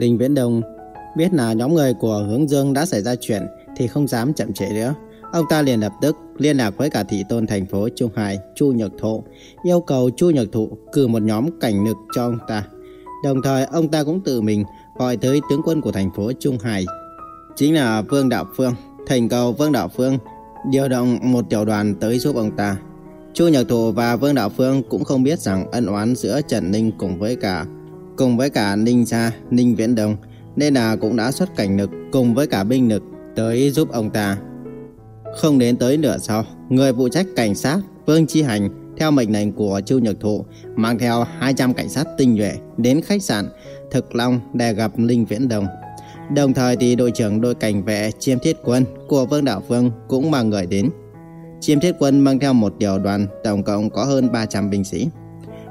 Linh Viễn Đông biết là nhóm người của hướng dương đã xảy ra chuyện thì không dám chậm trễ nữa. Ông ta liền lập tức liên lạc với cả thị tôn thành phố Trung Hải, Chu Nhật Thụ, yêu cầu Chu Nhật Thụ cử một nhóm cảnh lực cho ông ta. Đồng thời ông ta cũng tự mình gọi tới tướng quân của thành phố Trung Hải, chính là Vương Đạo Phương, thành cầu Vương Đạo Phương điều động một tiểu đoàn tới giúp ông ta. Chu Nhật Thụ và Vương Đạo Phương cũng không biết rằng ân oán giữa Trần Ninh cùng với cả cùng với cả Ninh Sa, Ninh Viễn Đông nên là cũng đã xuất cảnh lực cùng với cả binh lực tới giúp ông ta. Không đến tới nửa sau, người phụ trách cảnh sát Vương Chi Hành theo mệnh lệnh của Chu Nhật Thụ mang theo 200 cảnh sát tinh nhuệ đến khách sạn Thực Long để gặp Linh Viễn Đông. Đồng thời thì đội trưởng đội cảnh vệ Chiêm Thiết Quân của Vương Đạo Vương cũng mang người đến. Chiêm Thiết Quân mang theo một tiểu đoàn tổng cộng có hơn 300 binh sĩ.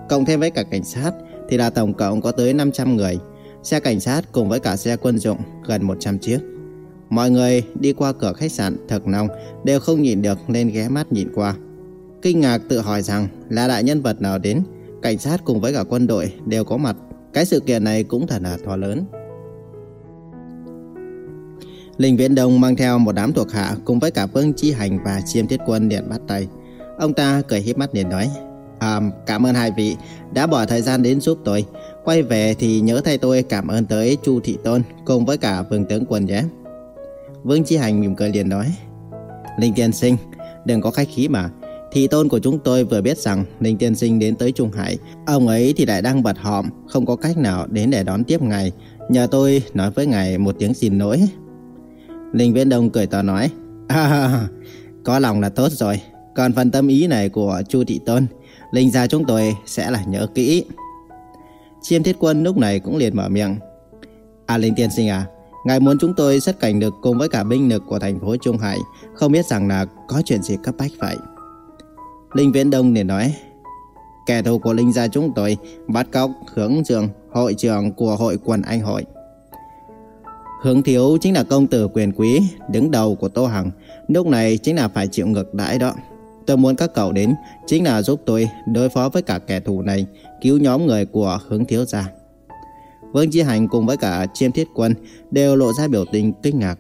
Cộng thêm với cả cảnh sát thì là tổng cộng có tới 500 người. Xe cảnh sát cùng với cả xe quân dụng gần 100 chiếc. Mọi người đi qua cửa khách sạn Thực Long đều không nhìn được nên ghé mắt nhìn qua. Kinh ngạc tự hỏi rằng là đại nhân vật nào đến, cảnh sát cùng với cả quân đội đều có mặt. Cái sự kiện này cũng thật là to lớn. Linh Viễn Đông mang theo một đám thuộc hạ cùng với cả Vương Chi Hành và Chiêm Thiết Quân điện bắt tay. Ông ta cười híp mắt liền nói, à, cảm ơn hai vị đã bỏ thời gian đến giúp tôi. Quay về thì nhớ thay tôi cảm ơn tới Chu Thị Tôn cùng với cả Vương Tướng Quân nhé. Vương Chi Hành mỉm cười liền nói, Linh Tiên Sinh, đừng có khách khí mà. Thị tôn của chúng tôi vừa biết rằng Linh Tiên Sinh đến tới Trung Hải, ông ấy thì lại đang bật họm, không có cách nào đến để đón tiếp ngài. Nhờ tôi nói với ngài một tiếng xin lỗi. Linh Viễn Đông cười to nói, à, có lòng là tốt rồi. Còn phần tâm ý này của Chu Thị Tôn, Linh gia chúng tôi sẽ là nhớ kỹ. Chiêm Thiết Quân lúc này cũng liền mở miệng. À Linh Tiên Sinh à, ngài muốn chúng tôi xuất cảnh được cùng với cả binh lực của thành phố Trung Hải, không biết rằng là có chuyện gì cấp bách vậy. Linh Viễn Đông liền nói, kẻ thù của Linh gia chúng tôi bắt cóc hướng trường hội trưởng của hội quần anh hội. Hướng thiếu chính là công tử quyền quý, đứng đầu của Tô Hằng. Lúc này chính là phải chịu ngược đãi đó. Tôi muốn các cậu đến chính là giúp tôi đối phó với cả kẻ thù này, cứu nhóm người của hướng thiếu gia. Vương Chi Hành cùng với cả chiêm thiết quân đều lộ ra biểu tình kinh ngạc.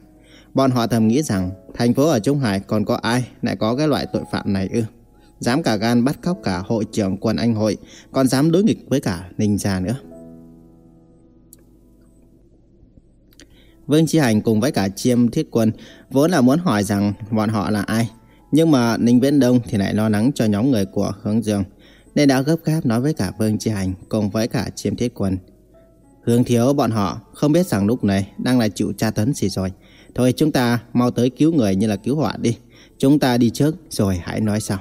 Bọn họ thầm nghĩ rằng thành phố ở Trung Hải còn có ai lại có cái loại tội phạm này ư. Dám cả gan bắt cóc cả hội trưởng quân anh hội, còn dám đối nghịch với cả Ninh Gia nữa. Vương Chi Hành cùng với cả chiêm thiết quân vốn là muốn hỏi rằng bọn họ là ai. Nhưng mà Ninh Viễn Đông thì lại lo lắng cho nhóm người của Hướng Dương. Nên đã gấp gáp nói với cả Vương Chi Hành cùng với cả chiêm thiết quân. Hướng thiếu bọn họ không biết rằng lúc này đang là chịu tra tấn gì rồi. Thôi chúng ta mau tới cứu người như là cứu hỏa đi. Chúng ta đi trước rồi hãy nói sau.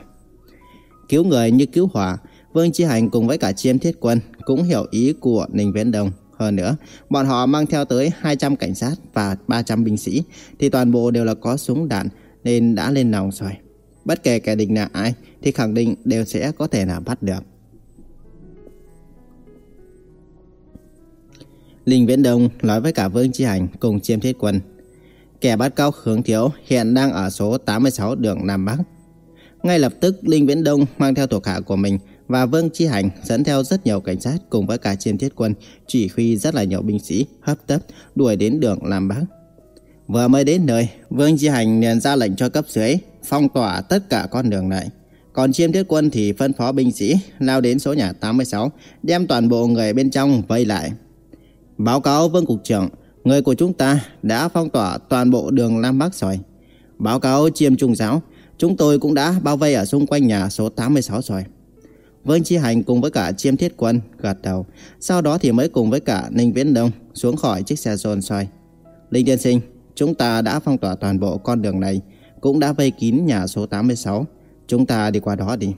Cứu người như cứu hỏa, Vương Chi Hành cùng với cả chiêm thiết quân cũng hiểu ý của Ninh Viễn Đông. Hơn nữa, bọn họ mang theo tới 200 cảnh sát và 300 binh sĩ, thì toàn bộ đều là có súng đạn nên đã lên lòng rồi. Bất kể kẻ địch là ai, thì khẳng định đều sẽ có thể là bắt được. Linh Viễn Đông nói với cả Vương Chi Hành cùng chiêm thiết quân. Kẻ bắt cóc hướng thiếu hiện đang ở số 86 đường Nam Bắc. Ngay lập tức, Linh Viễn Đông mang theo thuộc hạ của mình và Vương Chi Hành dẫn theo rất nhiều cảnh sát cùng với cả chiêm thiết quân chỉ huy rất là nhiều binh sĩ hấp tấp đuổi đến đường Nam Bắc. Vừa mới đến nơi, Vương Chi Hành liền ra lệnh cho cấp dưới phong tỏa tất cả con đường này. Còn chiêm thiết quân thì phân phó binh sĩ lao đến số nhà 86, đem toàn bộ người bên trong vây lại. Báo cáo Vương Cục trưởng, người của chúng ta đã phong tỏa toàn bộ đường Nam Bắc rồi. Báo cáo chiêm trung giáo, chúng tôi cũng đã bao vây ở xung quanh nhà số 86 rồi. Vương Chi Hành cùng với cả chiêm thiết quân gật đầu, sau đó thì mới cùng với cả Ninh Viễn Đông xuống khỏi chiếc xe rôn xoay. Linh Tiên Sinh, chúng ta đã phong tỏa toàn bộ con đường này, cũng đã vây kín nhà số 86. Chúng ta đi qua đó đi.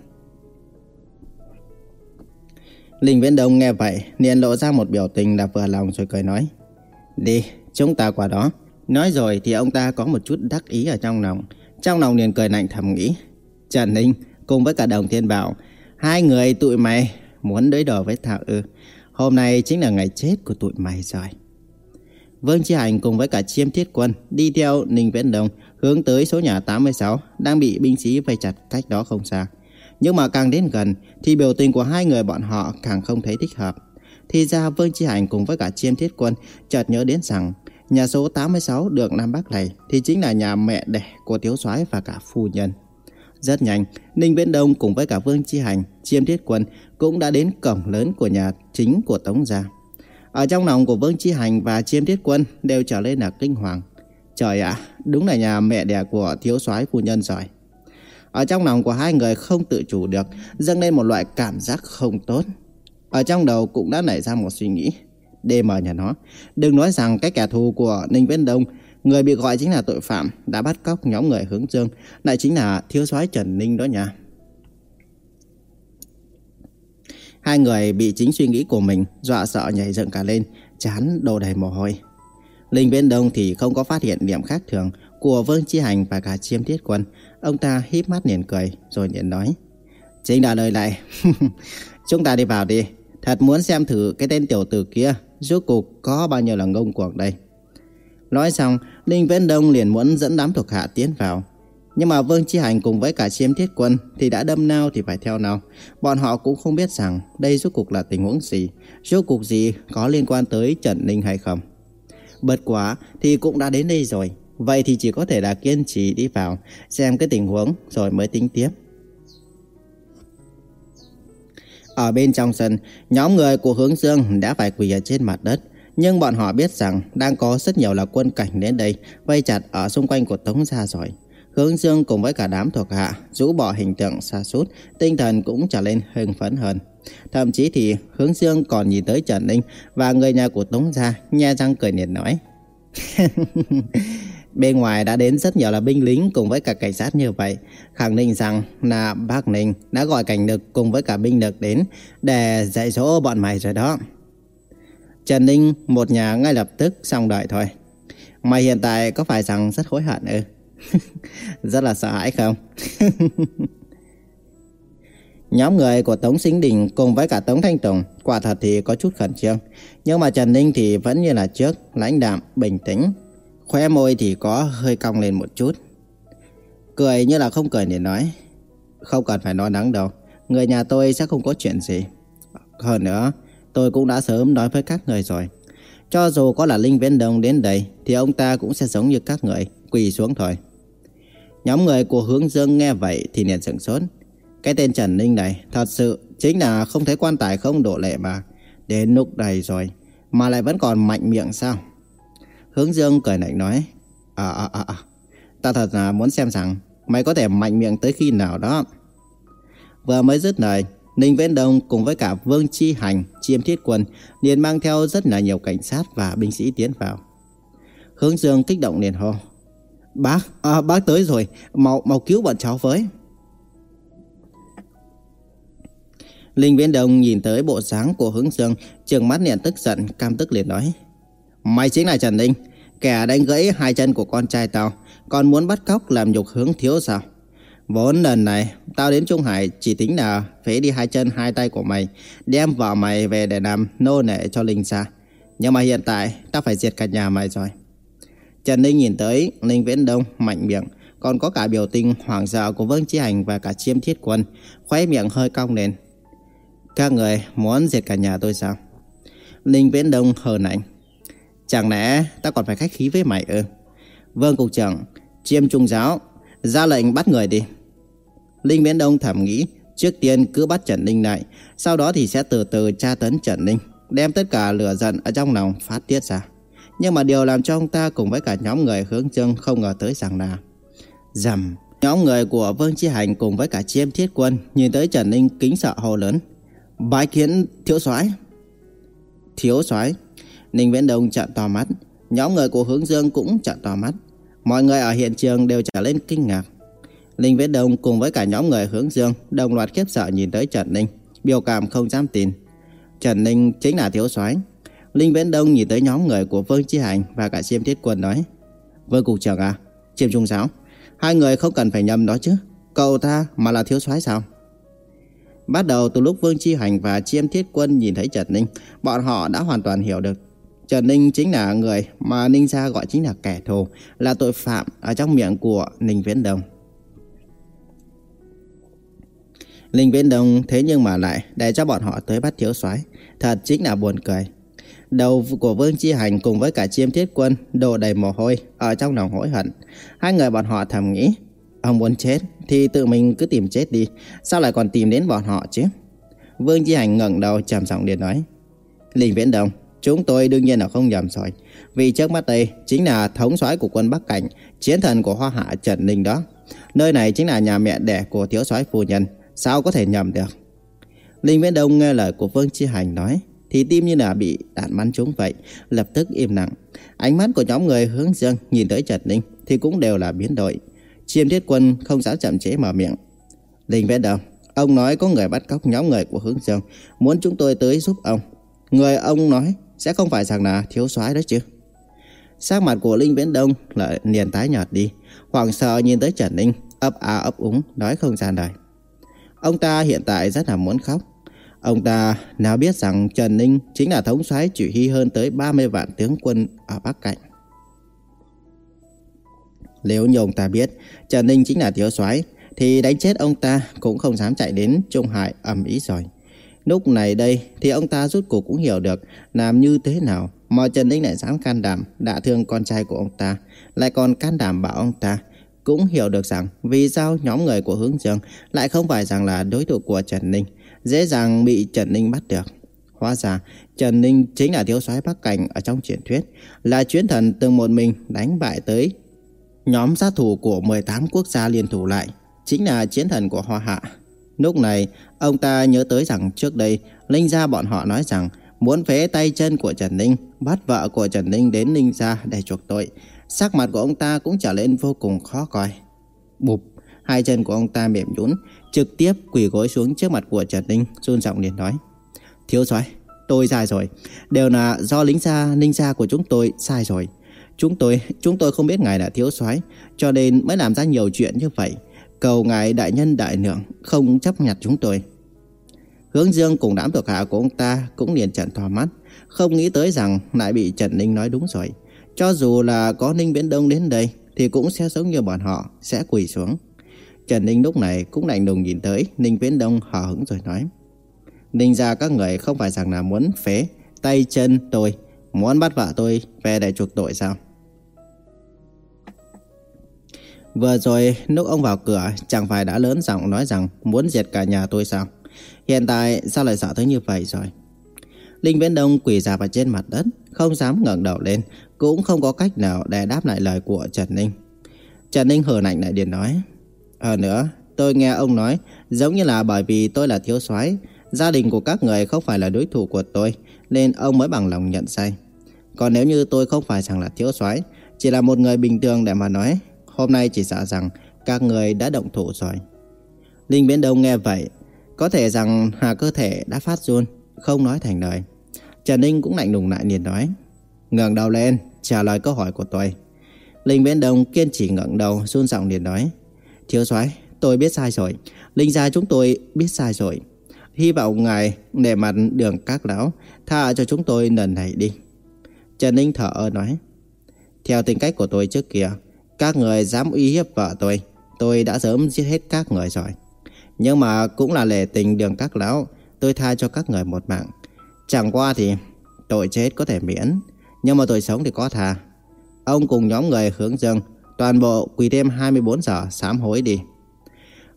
Linh Viễn Đông nghe vậy, liền lộ ra một biểu tình là vừa lòng rồi cười nói. Đi, chúng ta qua đó. Nói rồi thì ông ta có một chút đắc ý ở trong lòng. Trong lòng liền cười lạnh thầm nghĩ. Trần Ninh cùng với cả Đồng Thiên Bảo, hai người tụi mày muốn đối đầu với Thảo ư. Hôm nay chính là ngày chết của tụi mày rồi. Vương Chi Hành cùng với cả chiêm thiết quân đi theo Ninh Viễn Đông hướng tới số nhà 86 đang bị binh sĩ vây chặt cách đó không xa. Nhưng mà càng đến gần thì biểu tình của hai người bọn họ càng không thấy thích hợp. thì ra Vương Chi Hành cùng với cả chiêm thiết quân chợt nhớ đến rằng nhà số 86 đường Nam Bắc này thì chính là nhà mẹ đẻ của Tiếu soái và cả phu nhân. Rất nhanh, Ninh Viễn Đông cùng với cả Vương Chi Hành, chiêm thiết quân cũng đã đến cổng lớn của nhà chính của Tống Gia. Ở trong lòng của Vương Chi Hành và chiêm thiết quân đều trở lên là kinh hoàng. Trời ạ, đúng là nhà mẹ đẻ của thiếu soái phu nhân rồi. Ở trong lòng của hai người không tự chủ được, dâng lên một loại cảm giác không tốt. Ở trong đầu cũng đã nảy ra một suy nghĩ. DM nhà nó, đừng nói rằng cái kẻ thù của Ninh Viễn Đông, người bị gọi chính là tội phạm, đã bắt cóc nhóm người hướng dương, lại chính là thiếu soái Trần Ninh đó nha. Hai người bị chính suy nghĩ của mình dọa sợ nhảy dựng cả lên, chán đổ đầy mồ hôi. Linh Viễn Đông thì không có phát hiện điểm khác thường của Vương Chi Hành và cả chiêm thiết quân. Ông ta híp mắt nhìn cười rồi nhìn nói. Chính là lời lại. Chúng ta đi vào đi. Thật muốn xem thử cái tên tiểu tử kia rốt cuộc có bao nhiêu là ngông cuồng đây. Nói xong, Linh Viễn Đông liền muốn dẫn đám thuộc hạ tiến vào. Nhưng mà Vương Chi Hành cùng với cả chiêm thiết quân thì đã đâm nào thì phải theo nào. Bọn họ cũng không biết rằng đây rốt cuộc là tình huống gì, rốt cuộc gì có liên quan tới Trần Ninh hay không. Bất quá thì cũng đã đến đây rồi. Vậy thì chỉ có thể là kiên trì đi vào, xem cái tình huống rồi mới tính tiếp. Ở bên trong sân, nhóm người của hướng dương đã phải quỳ ở trên mặt đất. Nhưng bọn họ biết rằng đang có rất nhiều là quân cảnh đến đây, vây chặt ở xung quanh của Tống Gia rồi. Hướng Dương cùng với cả đám thuộc hạ, rũ bỏ hình tượng xa sút tinh thần cũng trở lên hưng phấn hơn. Thậm chí thì Hướng Dương còn nhìn tới Trần Ninh và người nhà của Tống Gia, nha răng cười nhiệt nói. Bên ngoài đã đến rất nhiều là binh lính cùng với cả cảnh sát như vậy, khẳng định rằng là bác Ninh đã gọi cảnh lực cùng với cả binh lực đến để dạy dỗ bọn mày rồi đó. Trần Ninh một nhà ngay lập tức xong đợi thôi. Mày hiện tại có phải rằng rất hối hận ư? rất là sợ hãi không? Nhóm người của Tống Sinh Đình cùng với cả Tống Thanh Tùng quả thật thì có chút khẩn trương. Nhưng mà Trần Ninh thì vẫn như là trước, lãnh đạm, bình tĩnh. Khóe môi thì có hơi cong lên một chút. Cười như là không cười để nói. Không cần phải nói nắng đâu. Người nhà tôi sẽ không có chuyện gì. Hơn nữa, tôi cũng đã sớm nói với các người rồi. Cho dù có là Linh Viễn Đông đến đây thì ông ta cũng sẽ giống như các người, quỳ xuống thôi. Nhóm người của hướng dương nghe vậy thì liền sửng sốt. Cái tên Trần Ninh này thật sự chính là không thấy quan tài không độ lệ mà. Đến lúc này rồi mà lại vẫn còn mạnh miệng sao? Hướng Dương cười lạnh nói. À à à à, ta thật là muốn xem rằng mày có thể mạnh miệng tới khi nào đó. Vừa mới dứt lời, Ninh Viễn Đông cùng với cả Vương Chi Hành, Chiêm Thiết Quân liền mang theo rất là nhiều cảnh sát và binh sĩ tiến vào. Hướng Dương kích động liền hô. Bác, à, bác tới rồi, mau, mau cứu bọn cháu với. Linh Viễn Đông nhìn tới bộ dáng của Hướng Dương, trường mắt liền tức giận, cam tức liền nói. Mày chính là Trần Ninh, kẻ đánh gãy hai chân của con trai tao, còn muốn bắt cóc làm nhục hướng thiếu sao? Vốn lần này, tao đến Trung Hải chỉ tính là phế đi hai chân hai tay của mày, đem vợ mày về để làm nô nệ cho Linh Sa. Nhưng mà hiện tại, tao phải diệt cả nhà mày rồi. Trần Ninh nhìn tới Ninh Viễn Đông mạnh miệng, còn có cả biểu tình hoảng sợ của Vương Chi Hành và cả chiêm thiết quân, khóe miệng hơi cong lên. Các người muốn diệt cả nhà tôi sao? Ninh Viễn Đông hờ ảnh. Chẳng lẽ ta còn phải khách khí với mày ư? Vương Cục trưởng, chiêm trung giáo, ra lệnh bắt người đi. Linh Viễn Đông thầm nghĩ, trước tiên cứ bắt Trần Ninh lại, sau đó thì sẽ từ từ tra tấn Trần Ninh, đem tất cả lửa giận ở trong lòng phát tiết ra. Nhưng mà điều làm cho ông ta cùng với cả nhóm người hướng dương không ngờ tới rằng là, Dầm, Nhóm người của Vương Chi Hành cùng với cả chiêm thiết quân nhìn tới Trần Ninh kính sợ hồ lớn. Bái kiến thiếu soái Thiếu soái Ninh Viễn Đông trợn to mắt. Nhóm người của hướng dương cũng trợn to mắt. Mọi người ở hiện trường đều trở lên kinh ngạc. Ninh Viễn Đông cùng với cả nhóm người hướng dương đồng loạt khiếp sợ nhìn tới Trần Ninh. Biểu cảm không dám tin. Trần Ninh chính là thiếu soái Linh Viễn Đông nhìn tới nhóm người của Vương Chi Hành và cả Chiêm Thiết Quân nói. Vương Cục trưởng à, Chiêm Trung Giáo, hai người không cần phải nhầm đó chứ. Cậu ta mà là thiếu soái sao? Bắt đầu từ lúc Vương Chi Hành và Chiêm Thiết Quân nhìn thấy Trần Ninh, bọn họ đã hoàn toàn hiểu được. Trần Ninh chính là người mà Ninh Gia gọi chính là kẻ thù, là tội phạm ở trong miệng của Ninh Viễn Đông. Linh Viễn Đông thế nhưng mà lại để cho bọn họ tới bắt thiếu soái Thật chính là buồn cười. Đầu của Vương Chi Hành cùng với cả chiêm thiết quân đổ đầy mồ hôi ở trong lòng hối hận. Hai người bọn họ thầm nghĩ, ông muốn chết thì tự mình cứ tìm chết đi, sao lại còn tìm đến bọn họ chứ? Vương Chi Hành ngẩng đầu trầm giọng điện nói, Linh Viễn Đông, chúng tôi đương nhiên là không nhầm rồi. Vì trước mắt đây chính là thống soái của quân Bắc Cảnh, chiến thần của Hoa Hạ Trần Ninh đó. Nơi này chính là nhà mẹ đẻ của thiếu soái phu nhân, sao có thể nhầm được? Linh Viễn Đông nghe lời của Vương Chi Hành nói, thì tim như là bị đạn bắn trúng vậy, lập tức im lặng. Ánh mắt của nhóm người hướng dương nhìn tới Trần Ninh thì cũng đều là biến đổi. Chiêm thiết quân không dám chậm chế mở miệng. Linh Viễn Đông, ông nói có người bắt cóc nhóm người của hướng dương, muốn chúng tôi tới giúp ông. Người ông nói sẽ không phải rằng là thiếu soái đó chứ. Sắc mặt của Linh Viễn Đông lại liền tái nhợt đi, hoảng sợ nhìn tới Trần Ninh, ấp a ấp úng, nói không ra lời. Ông ta hiện tại rất là muốn khóc. Ông ta nào biết rằng Trần Ninh chính là thống soái chỉ huy hơn tới 30 vạn tướng quân ở Bắc cạnh Nếu như ông ta biết Trần Ninh chính là thiếu soái thì đánh chết ông ta cũng không dám chạy đến Trung Hải ầm ý rồi. Lúc này đây thì ông ta rút cuộc cũng hiểu được làm như thế nào mà Trần Ninh lại dám can đảm đả thương con trai của ông ta, lại còn can đảm bảo ông ta. Cũng hiểu được rằng vì sao nhóm người của hướng dương lại không phải rằng là đối thủ của Trần Ninh, dễ dàng bị Trần Ninh bắt được. Hóa ra Trần Ninh chính là thiếu soái Bắc Cảnh ở trong truyền thuyết, là chuyến thần từng một mình đánh bại tới nhóm sát thủ của 18 quốc gia liên thủ lại, chính là chiến thần của Hoa Hạ. Lúc này, ông ta nhớ tới rằng trước đây, Linh Gia bọn họ nói rằng muốn phế tay chân của Trần Ninh, bắt vợ của Trần Ninh đến Ninh Gia để chuộc tội. Sắc mặt của ông ta cũng trở lên vô cùng khó coi. Bụp, hai chân của ông ta mềm nhũn, trực tiếp quỳ gối xuống trước mặt của Trần Ninh, run giọng liền nói: "Thiếu soái, tôi sai rồi, đều là do lính gia Ninh gia của chúng tôi sai rồi. Chúng tôi, chúng tôi không biết ngài là thiếu soái, cho nên mới làm ra nhiều chuyện như vậy." cầu ngài đại nhân đại lượng không chấp nhận chúng tôi. Hướng Dương cùng đám thuộc hạ của ông ta cũng liền trợn to mắt, không nghĩ tới rằng lại bị Trần Ninh nói đúng rồi. Cho dù là có Ninh Viễn Đông đến đây thì cũng sẽ giống như bọn họ, sẽ quỳ xuống. Trần Ninh lúc này cũng lạnh lùng nhìn tới Ninh Viễn Đông hờ hững rồi nói. Ninh ra các người không phải rằng là muốn phế tay chân tôi, muốn bắt vợ tôi về để chuộc tội sao? Vừa rồi lúc ông vào cửa chẳng phải đã lớn giọng nói rằng muốn diệt cả nhà tôi sao? Hiện tại sao lại sợ tới như vậy rồi? Linh Viễn Đông quỳ dạp ở trên mặt đất, không dám ngẩng đầu lên, cũng không có cách nào để đáp lại lời của Trần Ninh. Trần Ninh hờ lạnh lại điện nói, Ờ nữa, tôi nghe ông nói, giống như là bởi vì tôi là thiếu soái, gia đình của các người không phải là đối thủ của tôi, nên ông mới bằng lòng nhận sai. Còn nếu như tôi không phải rằng là thiếu soái, chỉ là một người bình thường để mà nói, Hôm nay chỉ sợ rằng các người đã động thủ rồi. Linh Biến Đông nghe vậy, có thể rằng hà cơ thể đã phát run, không nói thành lời. Trần Ninh cũng lạnh lùng lại liền nói, ngẩng đầu lên, trả lời câu hỏi của tôi. Linh Biến Đông kiên trì ngẩng đầu, run giọng liền nói, thiếu soái, tôi biết sai rồi, Linh gia chúng tôi biết sai rồi. Hy vọng ngài để mặt đường các lão, tha cho chúng tôi lần này đi. Trần Ninh thở ơ nói, theo tính cách của tôi trước kia, các người dám uy hiếp vợ tôi, tôi đã sớm giết hết các người rồi. Nhưng mà cũng là lệ tình đường các lão, tôi tha cho các người một mạng. Chẳng qua thì tội chết có thể miễn, nhưng mà tội sống thì có tha. Ông cùng nhóm người hướng dương, toàn bộ quỳ thêm 24 giờ sám hối đi.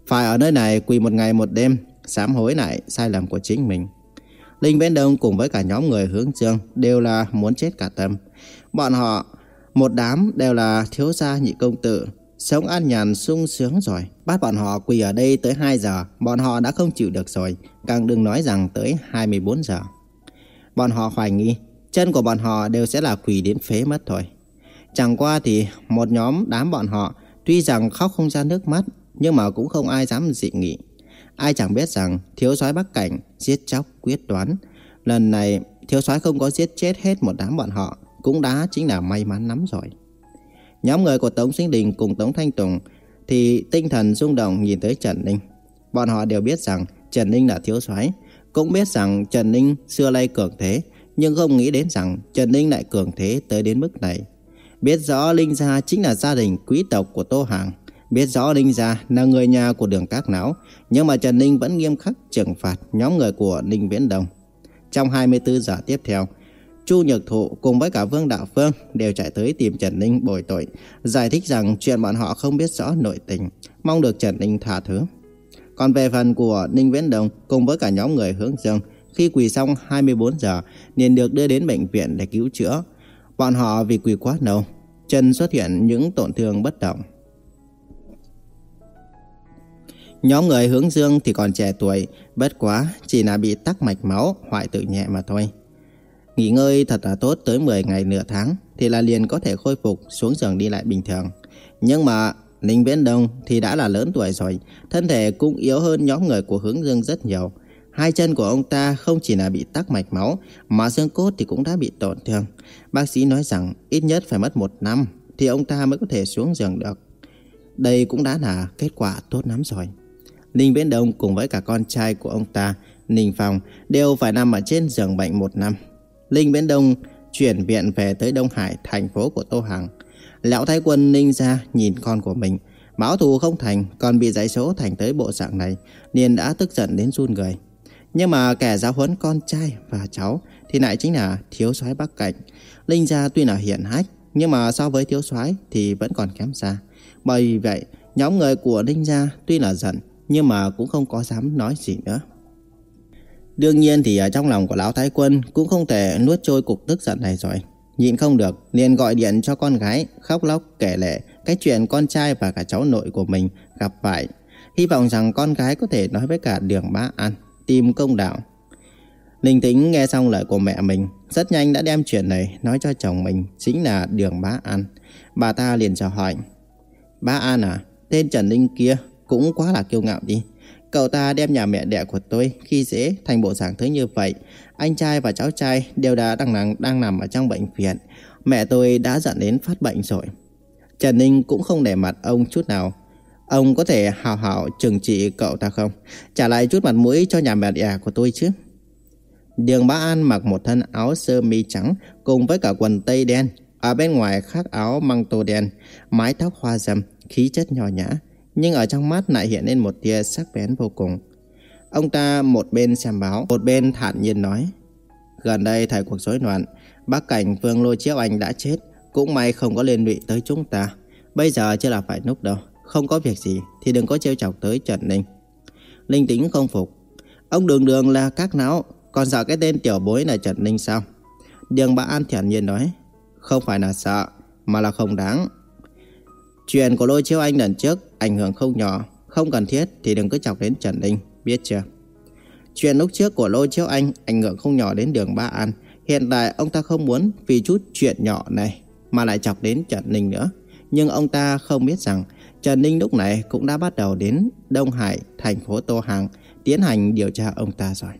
Phải ở nơi này quỳ một ngày một đêm, sám hối lại sai lầm của chính mình. Linh Viễn Đông cùng với cả nhóm người hướng dương đều là muốn chết cả tâm. Bọn họ một đám đều là thiếu gia nhị công tử, sống an nhàn sung sướng rồi. Bắt bọn họ quỳ ở đây tới 2 giờ, bọn họ đã không chịu được rồi, càng đừng nói rằng tới 24 giờ. Bọn họ hoài nghi, chân của bọn họ đều sẽ là quỳ đến phế mất thôi. Chẳng qua thì một nhóm đám bọn họ tuy rằng khóc không ra nước mắt, nhưng mà cũng không ai dám dị nghị. Ai chẳng biết rằng thiếu soái Bắc Cảnh giết chóc quyết đoán. Lần này thiếu soái không có giết chết hết một đám bọn họ, cũng đã chính là may mắn lắm rồi. Nhóm người của Tống Sinh Đình cùng Tống Thanh Tùng thì tinh thần rung động nhìn tới Trần Ninh. Bọn họ đều biết rằng Trần Ninh là thiếu soái, cũng biết rằng Trần Ninh xưa nay cường thế, nhưng không nghĩ đến rằng Trần Ninh lại cường thế tới đến mức này. Biết rõ Linh Gia chính là gia đình quý tộc của Tô Hàng, Biết rõ linh Gia là người nhà của đường các não, nhưng mà Trần Ninh vẫn nghiêm khắc trừng phạt nhóm người của Ninh Viễn Đông. Trong 24 giờ tiếp theo, Chu Nhược Thụ cùng với cả Vương Đạo Phương đều chạy tới tìm Trần Ninh bồi tội, giải thích rằng chuyện bọn họ không biết rõ nội tình, mong được Trần Ninh tha thứ. Còn về phần của Ninh Viễn Đông cùng với cả nhóm người hướng dương, khi quỳ xong 24 giờ, liền được đưa đến bệnh viện để cứu chữa. Bọn họ vì quỳ quá lâu, chân xuất hiện những tổn thương bất động. Nhóm người hướng dương thì còn trẻ tuổi, bất quá chỉ là bị tắc mạch máu, hoại tử nhẹ mà thôi. Nghỉ ngơi thật là tốt tới 10 ngày nửa tháng thì là liền có thể khôi phục xuống giường đi lại bình thường. Nhưng mà Ninh Viễn Đông thì đã là lớn tuổi rồi, thân thể cũng yếu hơn nhóm người của hướng dương rất nhiều. Hai chân của ông ta không chỉ là bị tắc mạch máu mà xương cốt thì cũng đã bị tổn thương. Bác sĩ nói rằng ít nhất phải mất một năm thì ông ta mới có thể xuống giường được. Đây cũng đã là kết quả tốt lắm rồi. Ninh Viễn Đông cùng với cả con trai của ông ta, Ninh Phong, đều phải nằm ở trên giường bệnh một năm. Ninh Viễn Đông chuyển viện về tới Đông Hải, thành phố của Tô Hằng. Lão Thái Quân Ninh ra nhìn con của mình, báo thù không thành, còn bị giải số thành tới bộ dạng này, liền đã tức giận đến run người. Nhưng mà kẻ giáo huấn con trai và cháu thì lại chính là thiếu soái Bắc Cảnh. Linh gia tuy là hiển hách, nhưng mà so với thiếu soái thì vẫn còn kém xa. Bởi vậy, nhóm người của Linh gia tuy là giận, nhưng mà cũng không có dám nói gì nữa. Đương nhiên thì ở trong lòng của Lão Thái Quân cũng không thể nuốt trôi cục tức giận này rồi. Nhịn không được, liền gọi điện cho con gái, khóc lóc kể lệ cái chuyện con trai và cả cháu nội của mình gặp phải. Hy vọng rằng con gái có thể nói với cả đường bá ăn, tìm công đạo. Linh Tĩnh nghe xong lời của mẹ mình, rất nhanh đã đem chuyện này nói cho chồng mình, chính là đường bá An. Bà ta liền chào hỏi. Bá An à, tên Trần Linh kia cũng quá là kiêu ngạo đi. Cậu ta đem nhà mẹ đẻ của tôi khi dễ thành bộ dạng thứ như vậy. Anh trai và cháu trai đều đã đang, đang, đang nằm ở trong bệnh viện. Mẹ tôi đã dẫn đến phát bệnh rồi. Trần Ninh cũng không để mặt ông chút nào. Ông có thể hào hào trừng trị cậu ta không? Trả lại chút mặt mũi cho nhà mẹ đẻ của tôi chứ. Đường Bá An mặc một thân áo sơ mi trắng cùng với cả quần tây đen. Ở bên ngoài khác áo măng tô đen, mái tóc hoa râm, khí chất nhỏ nhã nhưng ở trong mắt lại hiện lên một tia sắc bén vô cùng. Ông ta một bên xem báo, một bên thản nhiên nói. Gần đây thời cuộc rối loạn, bác cảnh Vương Lô Chiếu Anh đã chết, cũng may không có liên lụy tới chúng ta. Bây giờ chưa là phải lúc đâu, không có việc gì thì đừng có trêu chọc tới Trần Ninh. Linh tính không phục. Ông đường đường là các não, còn sợ cái tên tiểu bối là Trần Ninh sao? Đường Bá An thản nhiên nói. Không phải là sợ, mà là không đáng. Chuyện của lôi chiếu anh lần trước ảnh hưởng không nhỏ, không cần thiết thì đừng cứ chọc đến Trần Ninh, biết chưa? Chuyện lúc trước của lôi chiếu anh ảnh hưởng không nhỏ đến đường Ba An. Hiện tại ông ta không muốn vì chút chuyện nhỏ này mà lại chọc đến Trần Ninh nữa. Nhưng ông ta không biết rằng Trần Ninh lúc này cũng đã bắt đầu đến Đông Hải, thành phố Tô Hàng, tiến hành điều tra ông ta rồi.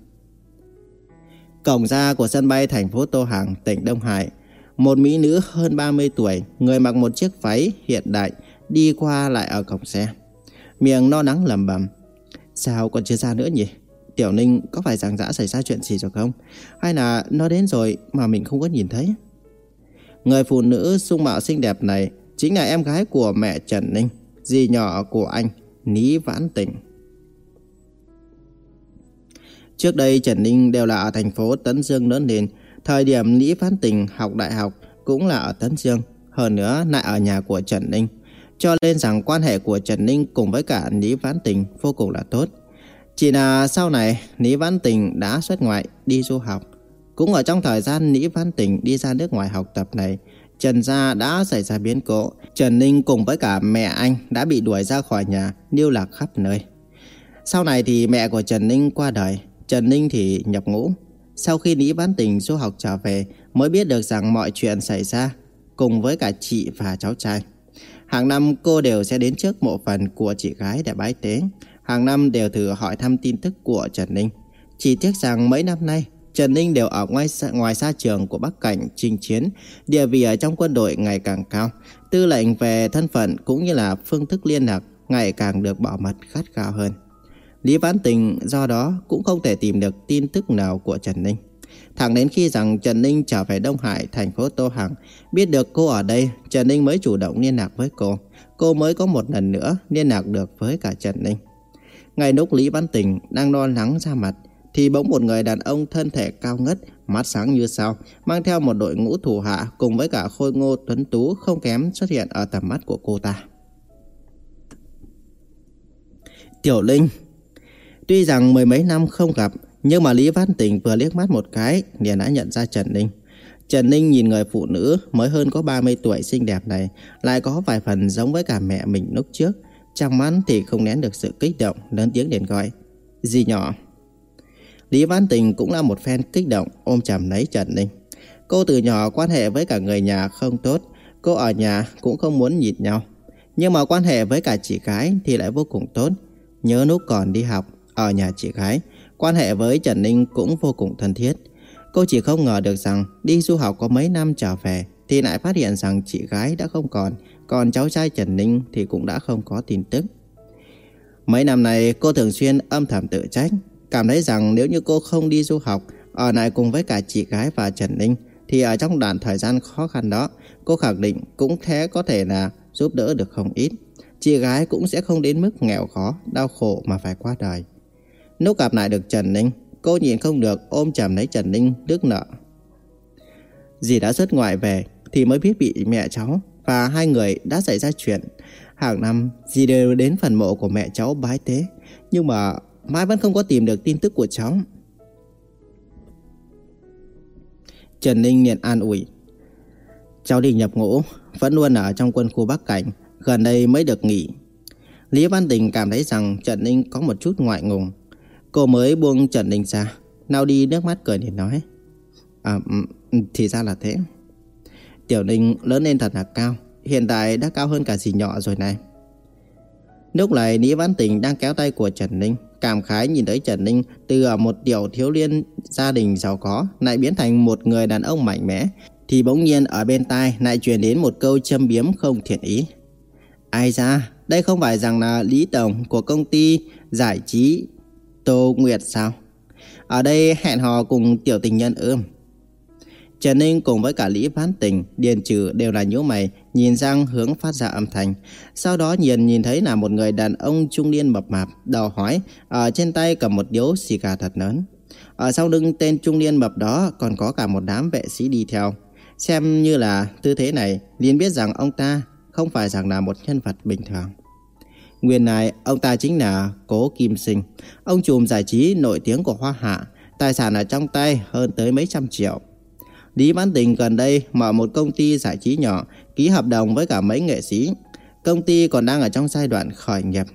Cổng ra của sân bay thành phố Tô Hàng, tỉnh Đông Hải một mỹ nữ hơn 30 tuổi, người mặc một chiếc váy hiện đại, đi qua lại ở cổng xe. Miệng no nắng lẩm bẩm. Sao còn chưa ra nữa nhỉ? Tiểu Ninh có phải rằng dã xảy ra chuyện gì rồi không? Hay là nó đến rồi mà mình không có nhìn thấy? Người phụ nữ sung mạo xinh đẹp này chính là em gái của mẹ Trần Ninh, dì nhỏ của anh, Ní Vãn Tình. Trước đây Trần Ninh đều là ở thành phố Tấn Dương lớn lên, Thời điểm Lý Vãn Tình học đại học cũng là ở Tấn Dương, hơn nữa lại ở nhà của Trần Ninh. Cho nên rằng quan hệ của Trần Ninh cùng với cả Lý Vãn Tình vô cùng là tốt. Chỉ là sau này Lý Vãn Tình đã xuất ngoại đi du học. Cũng ở trong thời gian Lý Vãn Tình đi ra nước ngoài học tập này, Trần Gia đã xảy ra biến cố. Trần Ninh cùng với cả mẹ anh đã bị đuổi ra khỏi nhà, điêu lạc khắp nơi. Sau này thì mẹ của Trần Ninh qua đời, Trần Ninh thì nhập ngũ. Sau khi Lý Văn Tình du học trở về mới biết được rằng mọi chuyện xảy ra cùng với cả chị và cháu trai. Hàng năm cô đều sẽ đến trước mộ phần của chị gái để bái tế. Hàng năm đều thử hỏi thăm tin tức của Trần Ninh. Chỉ tiếc rằng mấy năm nay Trần Ninh đều ở ngoài ngoài xa trường của Bắc Cảnh chinh chiến, địa vị ở trong quân đội ngày càng cao, tư lệnh về thân phận cũng như là phương thức liên lạc ngày càng được bảo mật khát khao hơn. Lý Vãn Tình do đó cũng không thể tìm được tin tức nào của Trần Ninh. Thẳng đến khi rằng Trần Ninh trở về Đông Hải, thành phố Tô Hằng, biết được cô ở đây, Trần Ninh mới chủ động liên lạc với cô. cô mới có một lần nữa liên lạc được với cả Trần Ninh. Ngay lúc Lý Văn Tình đang lo lắng ra mặt, thì bỗng một người đàn ông thân thể cao ngất, mắt sáng như sao, mang theo một đội ngũ thủ hạ cùng với cả khôi ngô tuấn tú không kém xuất hiện ở tầm mắt của cô ta. Tiểu Linh Tuy rằng mười mấy năm không gặp, nhưng mà Lý Văn Tình vừa liếc mắt một cái liền đã nhận ra Trần Ninh. Trần Ninh nhìn người phụ nữ mới hơn có 30 tuổi xinh đẹp này lại có vài phần giống với cả mẹ mình lúc trước. Trong mắt thì không nén được sự kích động, lớn tiếng liền gọi. Gì nhỏ? Lý Văn Tình cũng là một fan kích động ôm chầm lấy Trần Ninh. Cô từ nhỏ quan hệ với cả người nhà không tốt, cô ở nhà cũng không muốn nhịn nhau. Nhưng mà quan hệ với cả chị gái thì lại vô cùng tốt. Nhớ lúc còn đi học, ở nhà chị gái, quan hệ với Trần Ninh cũng vô cùng thân thiết. Cô chỉ không ngờ được rằng đi du học có mấy năm trở về thì lại phát hiện rằng chị gái đã không còn, còn cháu trai Trần Ninh thì cũng đã không có tin tức. Mấy năm này cô thường xuyên âm thầm tự trách, cảm thấy rằng nếu như cô không đi du học, ở lại cùng với cả chị gái và Trần Ninh thì ở trong đoạn thời gian khó khăn đó, cô khẳng định cũng thế có thể là giúp đỡ được không ít. Chị gái cũng sẽ không đến mức nghèo khó, đau khổ mà phải qua đời. Lúc gặp lại được Trần Ninh, cô nhìn không được ôm chầm lấy Trần Ninh nước nợ. Dì đã xuất ngoại về thì mới biết bị mẹ cháu và hai người đã xảy ra chuyện. Hàng năm dì đều đến phần mộ của mẹ cháu bái tế, nhưng mà mãi vẫn không có tìm được tin tức của cháu. Trần Ninh liền an ủi. Cháu đi nhập ngũ, vẫn luôn ở trong quân khu Bắc Cảnh, gần đây mới được nghỉ. Lý Văn Tình cảm thấy rằng Trần Ninh có một chút ngoại ngùng. Cô mới buông Trần Ninh ra, nào đi nước mắt cười để nói. À, ừ, thì ra là thế. Tiểu Ninh lớn lên thật là cao, hiện tại đã cao hơn cả dì nhỏ rồi này. Lúc này Lý Văn Tình đang kéo tay của Trần Ninh, cảm khái nhìn thấy Trần Ninh từ ở một tiểu thiếu liên gia đình giàu có lại biến thành một người đàn ông mạnh mẽ, thì bỗng nhiên ở bên tai lại truyền đến một câu châm biếm không thiện ý. Ai ra, đây không phải rằng là Lý Tổng của công ty giải trí Tô Nguyệt sao? Ở đây hẹn hò cùng tiểu tình nhân ưm. Trần Ninh cùng với cả Lý Phán Tình, Điền Trừ đều là nhíu mày, nhìn sang hướng phát ra âm thanh. Sau đó nhìn nhìn thấy là một người đàn ông trung niên mập mạp, đầu hói, ở trên tay cầm một điếu xì gà thật lớn. Ở sau lưng tên trung niên mập đó còn có cả một đám vệ sĩ đi theo. Xem như là tư thế này, liền biết rằng ông ta không phải rằng là một nhân vật bình thường. Nguyên này, ông ta chính là Cố Kim Sinh, ông trùm giải trí nổi tiếng của Hoa Hạ, tài sản ở trong tay hơn tới mấy trăm triệu. Lý Văn Tình gần đây mở một công ty giải trí nhỏ, ký hợp đồng với cả mấy nghệ sĩ. Công ty còn đang ở trong giai đoạn khởi nghiệp.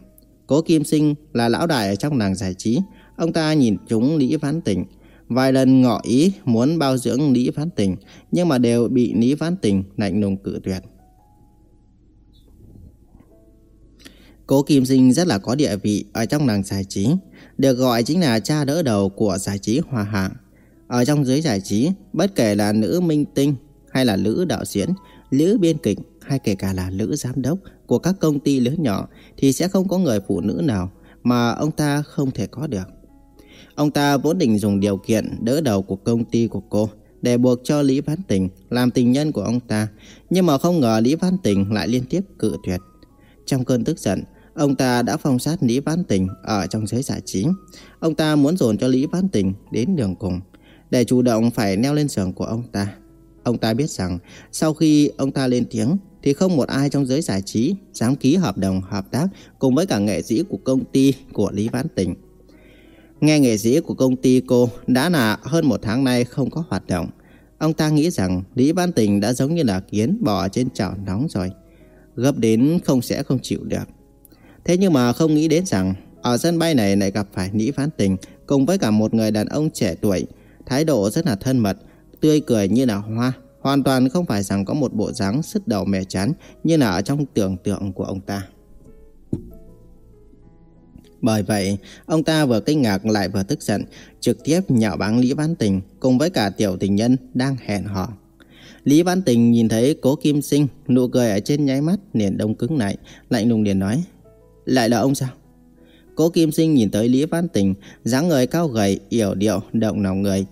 Cố Kim Sinh là lão đại ở trong làng giải trí. Ông ta nhìn chúng Lý Văn Tình. Vài lần ngỏ ý muốn bao dưỡng Lý Văn Tình, nhưng mà đều bị Lý Văn Tình lạnh lùng cự tuyệt. Cố Kim Sinh rất là có địa vị ở trong làng giải trí, được gọi chính là cha đỡ đầu của giải trí Hoa Hạ. Ở trong giới giải trí, bất kể là nữ minh tinh hay là nữ đạo diễn, nữ biên kịch hay kể cả là nữ giám đốc của các công ty lớn nhỏ thì sẽ không có người phụ nữ nào mà ông ta không thể có được. Ông ta vốn định dùng điều kiện đỡ đầu của công ty của cô để buộc cho Lý Văn Tình làm tình nhân của ông ta, nhưng mà không ngờ Lý Văn Tình lại liên tiếp cự tuyệt. Trong cơn tức giận, ông ta đã phong sát Lý Văn Tình ở trong giới giải trí. Ông ta muốn dồn cho Lý Văn Tình đến đường cùng để chủ động phải leo lên giường của ông ta. Ông ta biết rằng, sau khi ông ta lên tiếng, thì không một ai trong giới giải trí dám ký hợp đồng hợp tác cùng với cả nghệ sĩ của công ty của Lý Vãn Tình. Nghe nghệ sĩ của công ty cô, đã là hơn một tháng nay không có hoạt động. Ông ta nghĩ rằng Lý Văn Tình đã giống như là kiến bò trên chảo nóng rồi. Gấp đến không sẽ không chịu được. Thế nhưng mà không nghĩ đến rằng, ở sân bay này lại gặp phải Lý Văn Tình cùng với cả một người đàn ông trẻ tuổi thái độ rất là thân mật, tươi cười như là hoa, hoàn toàn không phải rằng có một bộ dáng sứt đầu mẻ chán như là ở trong tưởng tượng của ông ta. Bởi vậy, ông ta vừa kinh ngạc lại vừa tức giận, trực tiếp nhạo báng Lý Văn Tình cùng với cả tiểu tình nhân đang hẹn hò. Lý Văn Tình nhìn thấy cố Kim Sinh, nụ cười ở trên nháy mắt liền đông cứng lại, lạnh lùng liền nói, lại là ông sao? Cố Kim Sinh nhìn tới Lý Văn Tình, dáng người cao gầy, yểu điệu, động lòng người,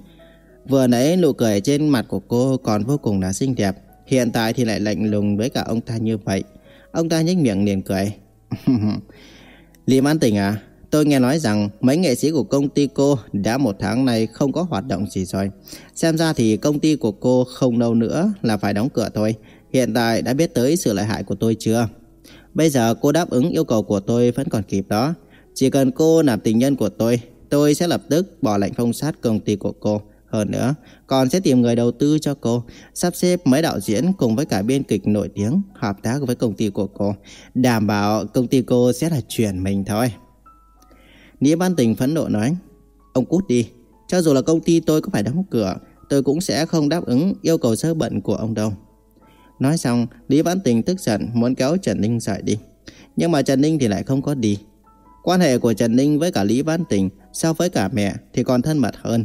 Vừa nãy nụ cười trên mặt của cô còn vô cùng là xinh đẹp, hiện tại thì lại lạnh lùng với cả ông ta như vậy. Ông ta nhếch miệng liền cười. Lý Mãn Tình à, tôi nghe nói rằng mấy nghệ sĩ của công ty cô đã một tháng nay không có hoạt động gì rồi. Xem ra thì công ty của cô không lâu nữa là phải đóng cửa thôi. Hiện tại đã biết tới sự lợi hại của tôi chưa? Bây giờ cô đáp ứng yêu cầu của tôi vẫn còn kịp đó. Chỉ cần cô làm tình nhân của tôi, tôi sẽ lập tức bỏ lệnh phong sát công ty của cô. Hơn nữa, còn sẽ tìm người đầu tư cho cô, sắp xếp mấy đạo diễn cùng với cả biên kịch nổi tiếng hợp tác với công ty của cô. Đảm bảo công ty cô sẽ là chuyển mình thôi. Nghĩa Ban Tình phẫn nộ nói, ông cút đi, cho dù là công ty tôi có phải đóng cửa, tôi cũng sẽ không đáp ứng yêu cầu sơ bận của ông đâu. Nói xong, Lý Văn Tình tức giận muốn kéo Trần Ninh rời đi. Nhưng mà Trần Ninh thì lại không có đi. Quan hệ của Trần Ninh với cả Lý Văn Tình so với cả mẹ thì còn thân mật hơn.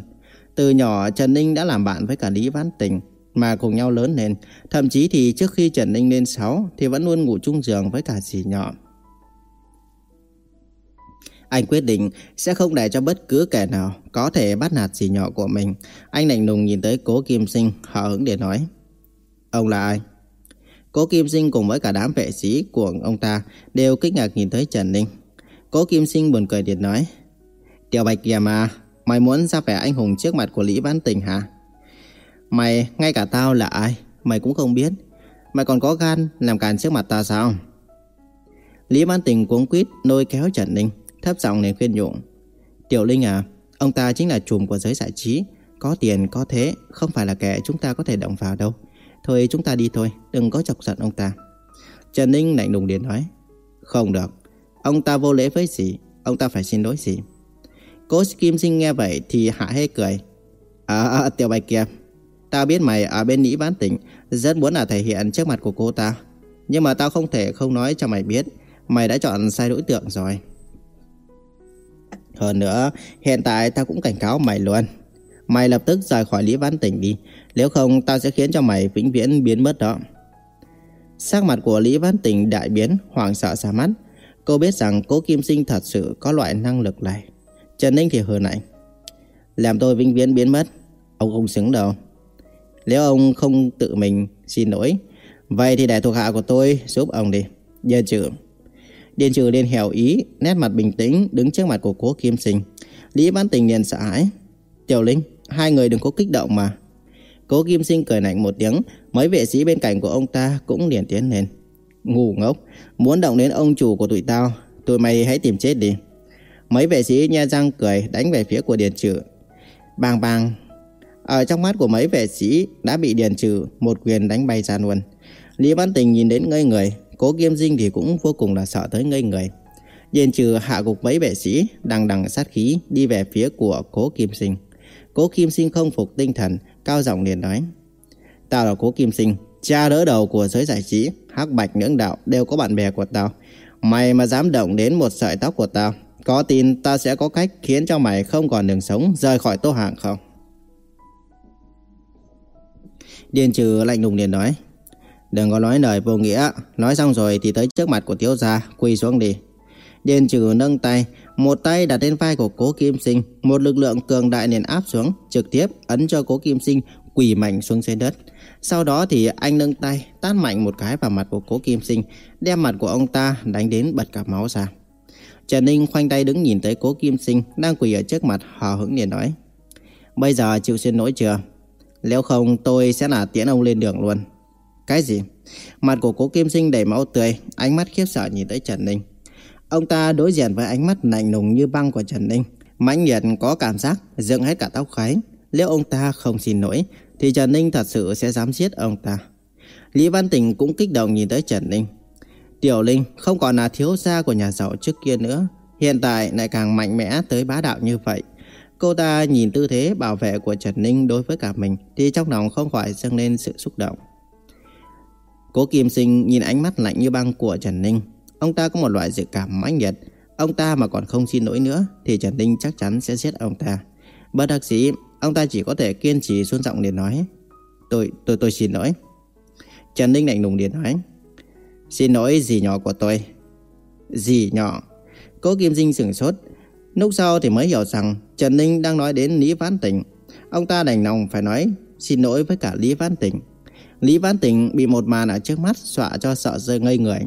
Từ nhỏ Trần Ninh đã làm bạn với cả Lý Văn Tình mà cùng nhau lớn lên. Thậm chí thì trước khi Trần Ninh lên 6 thì vẫn luôn ngủ chung giường với cả dì nhỏ. Anh quyết định sẽ không để cho bất cứ kẻ nào có thể bắt nạt dì nhỏ của mình. Anh lạnh lùng nhìn tới cố Kim Sinh, hờ hững để nói. Ông là ai? Cố Kim Sinh cùng với cả đám vệ sĩ của ông ta đều kinh ngạc nhìn thấy Trần Ninh. Cố Kim Sinh buồn cười điệt nói. Tiểu Bạch kìa mà, mày muốn ra vẻ anh hùng trước mặt của Lý Văn Tình hả? Mày, ngay cả tao là ai, mày cũng không biết. Mày còn có gan làm càn trước mặt ta sao? Lý Văn Tình cuống quýt nôi kéo Trần Ninh, thấp giọng nên khuyên nhủ. Tiểu Linh à, ông ta chính là chùm của giới giải trí. Có tiền, có thế, không phải là kẻ chúng ta có thể động vào đâu. Thôi chúng ta đi thôi, đừng có chọc giận ông ta. Trần Ninh lạnh lùng điện nói. Không được, ông ta vô lễ với gì, ông ta phải xin lỗi gì. Cô Kim Sinh nghe vậy thì hạ hê cười. À, à, à tiểu bạch kia, tao biết mày ở bên Nhĩ Bán Tỉnh rất muốn là thể hiện trước mặt của cô ta. Nhưng mà tao không thể không nói cho mày biết, mày đã chọn sai đối tượng rồi. Hơn nữa, hiện tại tao cũng cảnh cáo mày luôn. Mày lập tức rời khỏi Lý Văn Tỉnh đi, nếu không tao sẽ khiến cho mày vĩnh viễn biến mất đó. Sắc mặt của Lý Văn Tỉnh đại biến, hoảng sợ xa mắt. Cô biết rằng cố Kim Sinh thật sự có loại năng lực này. Trần Ninh thì hừ lạnh. Làm tôi vĩnh viễn biến mất, ông không xứng đâu. Nếu ông không tự mình xin lỗi, vậy thì để thuộc hạ của tôi giúp ông đi. Điền trừ. Điền trừ liền hèo ý, nét mặt bình tĩnh đứng trước mặt của cố Kim Sinh. Lý Văn Tình liền sợ hãi. Tiểu Linh, hai người đừng có kích động mà. Cố Kim Sinh cười lạnh một tiếng, mấy vệ sĩ bên cạnh của ông ta cũng liền tiến lên. Ngu ngốc, muốn động đến ông chủ của tụi tao, tụi mày hãy tìm chết đi. Mấy vệ sĩ nhe răng cười đánh về phía của Điền Trừ. Bang bang, ở trong mắt của mấy vệ sĩ đã bị Điền Trừ một quyền đánh bay ra luôn. Lý Văn Tình nhìn đến ngây người, Cố Kim Dinh thì cũng vô cùng là sợ tới ngây người. Điền Trừ hạ gục mấy vệ sĩ đằng đằng sát khí đi về phía của Cố Kim Sinh. Cố Kim Sinh không phục tinh thần, cao giọng liền nói. Tao là Cố Kim Sinh, cha đỡ đầu của giới giải trí, hắc bạch lưỡng đạo đều có bạn bè của tao. Mày mà dám động đến một sợi tóc của tao, có tin ta sẽ có cách khiến cho mày không còn đường sống rời khỏi tô hàng không? Điền trừ lạnh lùng liền nói. Đừng có nói lời vô nghĩa, nói xong rồi thì tới trước mặt của thiếu gia, quỳ xuống đi. Điền trừ nâng tay, một tay đặt lên vai của cố Kim Sinh, một lực lượng cường đại liền áp xuống, trực tiếp ấn cho cố Kim Sinh quỳ mạnh xuống dưới đất. Sau đó thì anh nâng tay, tát mạnh một cái vào mặt của cố Kim Sinh, đem mặt của ông ta đánh đến bật cả máu ra. Trần Ninh khoanh tay đứng nhìn tới cố Kim Sinh đang quỳ ở trước mặt hờ hững liền nói. Bây giờ chịu xin lỗi chưa? Nếu không tôi sẽ là tiễn ông lên đường luôn. Cái gì? Mặt của cố Kim Sinh đầy máu tươi, ánh mắt khiếp sợ nhìn tới Trần Ninh. Ông ta đối diện với ánh mắt lạnh lùng như băng của Trần Ninh. mãnh liệt có cảm giác dựng hết cả tóc gáy. Nếu ông ta không xin lỗi, thì Trần Ninh thật sự sẽ dám giết ông ta. Lý Văn Tình cũng kích động nhìn tới Trần Ninh. Tiểu Linh không còn là thiếu gia của nhà giàu trước kia nữa. Hiện tại lại càng mạnh mẽ tới bá đạo như vậy. Cô ta nhìn tư thế bảo vệ của Trần Ninh đối với cả mình thì trong lòng không khỏi dâng lên sự xúc động. Cố Kim Sinh nhìn ánh mắt lạnh như băng của Trần Ninh Ông ta có một loại dự cảm mãnh liệt. Ông ta mà còn không xin lỗi nữa thì Trần Ninh chắc chắn sẽ giết ông ta. Bất đắc sĩ, ông ta chỉ có thể kiên trì xuân giọng để nói. Tôi, tôi, tôi xin lỗi. Trần Ninh lạnh lùng điện nói. Xin lỗi dì nhỏ của tôi. Dì nhỏ. Cố Kim Dinh sửng sốt. Lúc sau thì mới hiểu rằng Trần Ninh đang nói đến Lý Văn Tỉnh. Ông ta đành lòng phải nói xin lỗi với cả Lý Văn Tỉnh. Lý Văn Tỉnh bị một màn ở trước mắt dọa cho sợ rơi ngây người.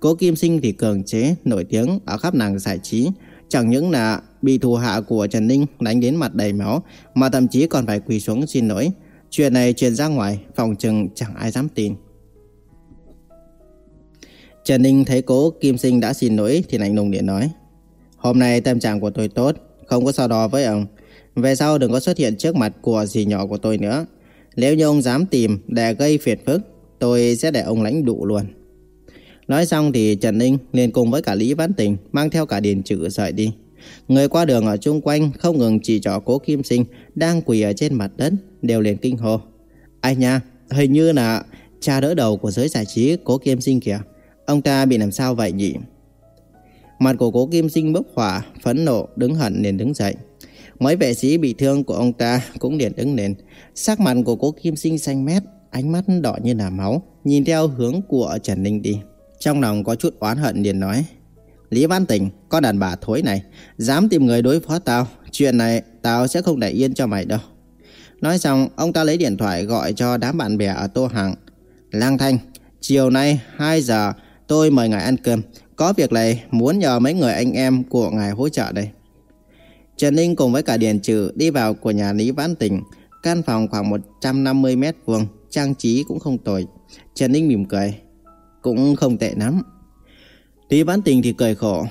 Cố Kim Sinh thì cường chế, nổi tiếng ở khắp nàng giải trí. Chẳng những là bị thù hạ của Trần Ninh đánh đến mặt đầy máu, mà thậm chí còn phải quỳ xuống xin lỗi. Chuyện này truyền ra ngoài, phòng chừng chẳng ai dám tin. Trần Ninh thấy cố Kim Sinh đã xin lỗi thì lạnh lùng điện nói. Hôm nay tâm trạng của tôi tốt, không có so đo với ông. Về sau đừng có xuất hiện trước mặt của dì nhỏ của tôi nữa. Nếu như ông dám tìm để gây phiền phức, tôi sẽ để ông lãnh đụ luôn. Nói xong thì Trần Ninh liền cùng với cả Lý Văn Tình mang theo cả điền trữ rời đi. Người qua đường ở chung quanh không ngừng chỉ trỏ cố Kim Sinh đang quỳ ở trên mặt đất đều liền kinh hô. Ai nha, hình như là cha đỡ đầu của giới giải trí cố Kim Sinh kìa. Ông ta bị làm sao vậy nhỉ? Mặt của cố Kim Sinh bốc hỏa, phẫn nộ, đứng hẳn liền đứng dậy. Mấy vệ sĩ bị thương của ông ta cũng liền đứng lên. Sắc mặt của cố Kim Sinh xanh mét, ánh mắt đỏ như là máu, nhìn theo hướng của Trần Ninh đi. Trong lòng có chút oán hận liền nói. Lý Văn Tình, con đàn bà thối này, dám tìm người đối phó tao, chuyện này tao sẽ không để yên cho mày đâu. Nói xong, ông ta lấy điện thoại gọi cho đám bạn bè ở Tô Hàng. Lang Thanh, chiều nay 2 giờ tôi mời ngài ăn cơm. Có việc này muốn nhờ mấy người anh em của ngài hỗ trợ đây. Trần Ninh cùng với cả Điền Trừ đi vào của nhà Lý Văn Tình. Căn phòng khoảng 150 mét vuông, trang trí cũng không tồi. Trần Ninh mỉm cười. Cũng không tệ lắm. Lý Văn Tình thì cười khổ.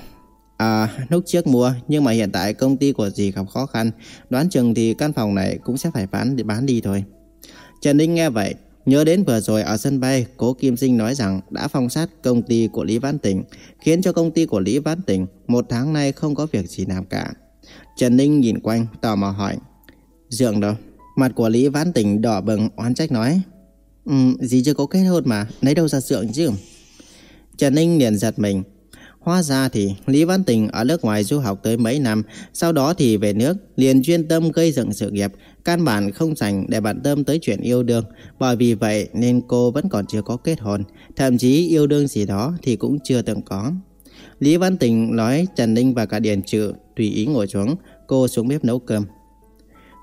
À, lúc trước mua, nhưng mà hiện tại công ty của dì gặp khó khăn. Đoán chừng thì căn phòng này cũng sẽ phải bán, bán đi thôi. Trần Ninh nghe vậy, Nhớ đến vừa rồi ở sân bay, cố Kim Sinh nói rằng đã phong sát công ty của Lý Văn Tỉnh, khiến cho công ty của Lý Văn Tỉnh một tháng nay không có việc gì làm cả. Trần Ninh nhìn quanh, tò mò hỏi. Dượng đâu? Mặt của Lý Văn Tỉnh đỏ bừng oán trách nói. Ừ, gì chưa có kết hôn mà, lấy đâu ra dượng chứ? Trần Ninh liền giật mình. Hóa ra thì Lý Văn Tình ở nước ngoài du học tới mấy năm, sau đó thì về nước liền chuyên tâm gây dựng sự nghiệp, căn bản không dành để bận tâm tới chuyện yêu đương. Bởi vì vậy nên cô vẫn còn chưa có kết hôn, thậm chí yêu đương gì đó thì cũng chưa từng có. Lý Văn Tình nói Trần Ninh và cả Điền Trự tùy ý ngồi xuống, cô xuống bếp nấu cơm.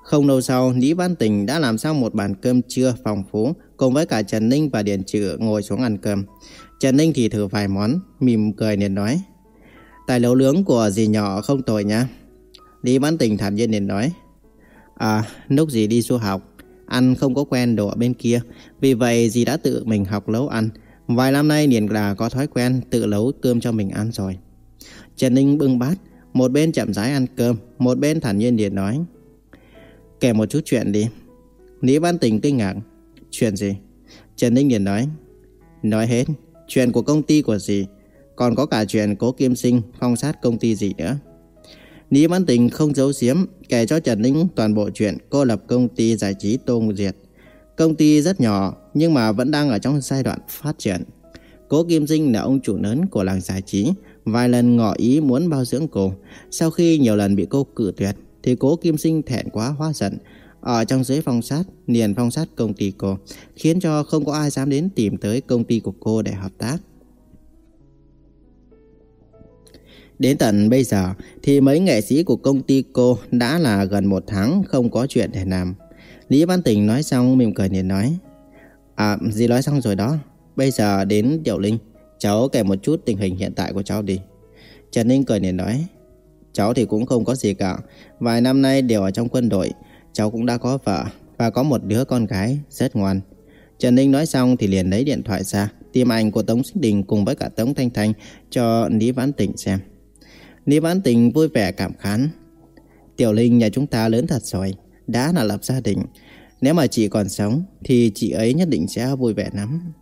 Không lâu sau, Lý Văn Tình đã làm xong một bàn cơm trưa phong phú, cùng với cả Trần Ninh và Điền Trự ngồi xuống ăn cơm. Trần Ninh thì thử vài món, mỉm cười liền nói. Tài nấu nướng của dì nhỏ không tồi nhá. Lý Văn Tình thản nhiên liền nói. À, lúc dì đi du học, ăn không có quen đồ ở bên kia. Vì vậy dì đã tự mình học nấu ăn. Vài năm nay liền là có thói quen tự nấu cơm cho mình ăn rồi. Trần Ninh bưng bát, một bên chậm rãi ăn cơm, một bên thản nhiên liền nói. Kể một chút chuyện đi. Lý Văn Tình kinh ngạc. Chuyện gì? Trần Ninh liền nói. Nói hết chuyện của công ty của dì, còn có cả chuyện cố Kim Sinh phong sát công ty gì nữa. Lý Mãn Tình không giấu giếm kể cho Trần Ninh toàn bộ chuyện cô lập công ty giải trí Tô Diệt. Công ty rất nhỏ nhưng mà vẫn đang ở trong giai đoạn phát triển. Cố Kim Sinh là ông chủ lớn của làng giải trí, vài lần ngỏ ý muốn bao dưỡng cô. Sau khi nhiều lần bị cô cự tuyệt, thì cố Kim Sinh thẹn quá hóa giận, ở trong giới phong sát, liền phong sát công ty cô, khiến cho không có ai dám đến tìm tới công ty của cô để hợp tác. Đến tận bây giờ thì mấy nghệ sĩ của công ty cô đã là gần một tháng không có chuyện để làm. Lý Văn Tình nói xong mỉm cười liền nói. À, gì nói xong rồi đó. Bây giờ đến Tiểu Linh, cháu kể một chút tình hình hiện tại của cháu đi. Trần Ninh cười liền nói. Cháu thì cũng không có gì cả. Vài năm nay đều ở trong quân đội cháu cũng đã có vợ và có một đứa con gái rất ngoan. Trần Ninh nói xong thì liền lấy điện thoại ra, tìm ảnh của Tống Sinh Đình cùng với cả Tống Thanh Thanh cho Lý Vãn Tình xem. Lý bán Tình vui vẻ cảm khán. Tiểu Linh nhà chúng ta lớn thật rồi, đã là lập gia đình. Nếu mà chị còn sống thì chị ấy nhất định sẽ vui vẻ lắm.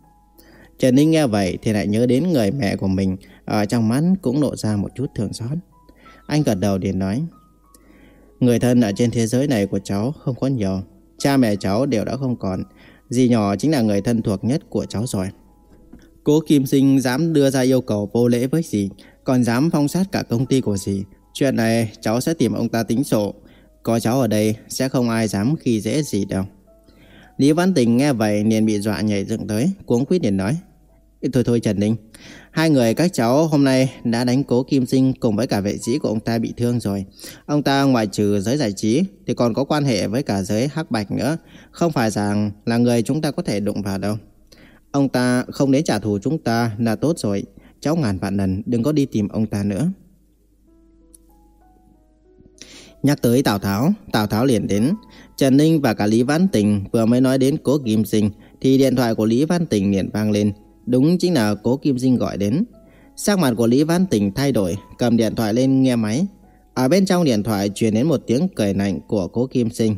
Trần Ninh nghe vậy thì lại nhớ đến người mẹ của mình, ở trong mắt cũng lộ ra một chút thương xót. Anh gật đầu liền nói. Người thân ở trên thế giới này của cháu không có nhiều. Cha mẹ cháu đều đã không còn. Dì nhỏ chính là người thân thuộc nhất của cháu rồi. Cố Kim Sinh dám đưa ra yêu cầu vô lễ với dì, còn dám phong sát cả công ty của dì. Chuyện này cháu sẽ tìm ông ta tính sổ. Có cháu ở đây sẽ không ai dám khi dễ gì đâu. Lý Văn Tình nghe vậy liền bị dọa nhảy dựng tới, cuống quýt liền nói. Thôi thôi Trần Ninh, Hai người các cháu hôm nay đã đánh cố Kim Sinh cùng với cả vệ sĩ của ông ta bị thương rồi. Ông ta ngoại trừ giới giải trí thì còn có quan hệ với cả giới hắc bạch nữa. Không phải rằng là người chúng ta có thể đụng vào đâu. Ông ta không đến trả thù chúng ta là tốt rồi cháu ngàn vạn lần đừng có đi tìm ông ta nữa. Nhắc tới Tào Tháo, Tào Tháo liền đến. Trần Ninh và cả Lý Văn Tình vừa mới nói đến cố Kim Sinh thì điện thoại của Lý Văn Tình liền vang lên. Đúng chính là cố Kim Sinh gọi đến. Sắc mặt của Lý Văn Tình thay đổi, cầm điện thoại lên nghe máy. Ở bên trong điện thoại truyền đến một tiếng cười lạnh của cố Kim Sinh.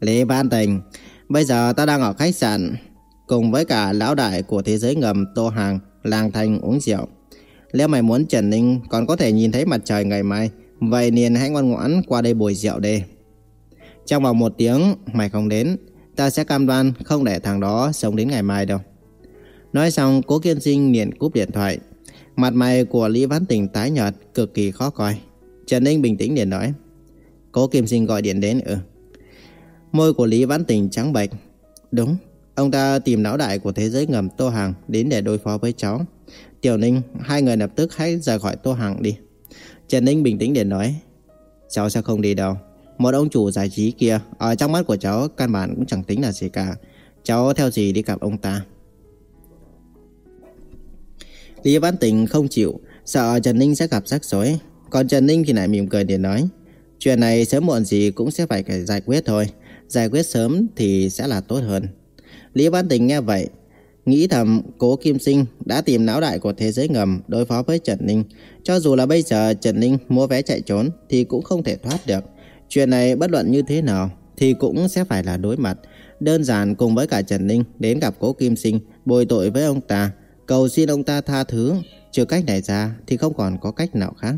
Lý Văn Tình, bây giờ ta đang ở khách sạn cùng với cả lão đại của thế giới ngầm Tô Hàng, lang thành uống rượu. Nếu mày muốn Trần Ninh còn có thể nhìn thấy mặt trời ngày mai, vậy liền hãy ngoan ngoãn qua đây bồi rượu đi. Trong vòng một tiếng mày không đến, ta sẽ cam đoan không để thằng đó sống đến ngày mai đâu. Nói xong, cố kiên sinh liền cúp điện thoại. Mặt mày của Lý Văn Tình tái nhợt, cực kỳ khó coi. Trần Ninh bình tĩnh liền nói. Cố Kim Sinh gọi điện đến ừ. Môi của Lý Văn Tình trắng bệch. Đúng, ông ta tìm não đại của thế giới ngầm Tô Hàng đến để đối phó với cháu. Tiểu Ninh, hai người lập tức hãy rời khỏi Tô Hàng đi. Trần Ninh bình tĩnh liền nói. Cháu sẽ không đi đâu. Một ông chủ giải trí kia, ở trong mắt của cháu căn bản cũng chẳng tính là gì cả. Cháu theo gì đi gặp ông ta. Lý Văn Tình không chịu, sợ Trần Ninh sẽ gặp rắc rối. Còn Trần Ninh thì lại mỉm cười để nói, chuyện này sớm muộn gì cũng sẽ phải giải quyết thôi. Giải quyết sớm thì sẽ là tốt hơn. Lý Văn Tình nghe vậy, nghĩ thầm cố Kim Sinh đã tìm não đại của thế giới ngầm đối phó với Trần Ninh. Cho dù là bây giờ Trần Ninh mua vé chạy trốn thì cũng không thể thoát được. Chuyện này bất luận như thế nào thì cũng sẽ phải là đối mặt. Đơn giản cùng với cả Trần Ninh đến gặp cố Kim Sinh bồi tội với ông ta cầu xin ông ta tha thứ, trừ cách này ra thì không còn có cách nào khác.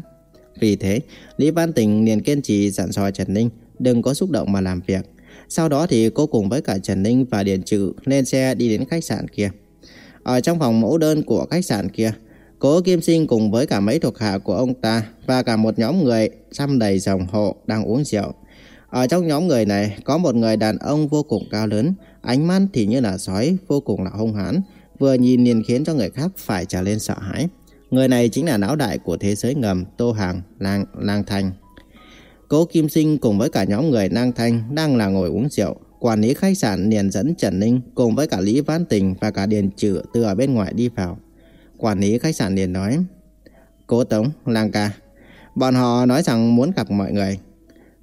Vì thế, Lý Văn Tình liền kiên trì dặn dò Trần Ninh đừng có xúc động mà làm việc. Sau đó thì cô cùng với cả Trần Ninh và Điền Trự lên xe đi đến khách sạn kia. Ở trong phòng mẫu đơn của khách sạn kia, Cố Kim Sinh cùng với cả mấy thuộc hạ của ông ta và cả một nhóm người xăm đầy dòng hộ đang uống rượu. Ở trong nhóm người này có một người đàn ông vô cùng cao lớn, ánh mắt thì như là sói, vô cùng là hung hãn, vừa nhìn liền khiến cho người khác phải trở lên sợ hãi. Người này chính là lão đại của thế giới ngầm Tô Hàng, Lang, Lang Thành. Cố Kim Sinh cùng với cả nhóm người Nang Thanh đang là ngồi uống rượu. Quản lý khách sạn liền dẫn Trần Ninh cùng với cả Lý Văn Tình và cả Điền Trự từ ở bên ngoài đi vào. Quản lý khách sạn liền nói, Cố Tống, Lang Ca, bọn họ nói rằng muốn gặp mọi người.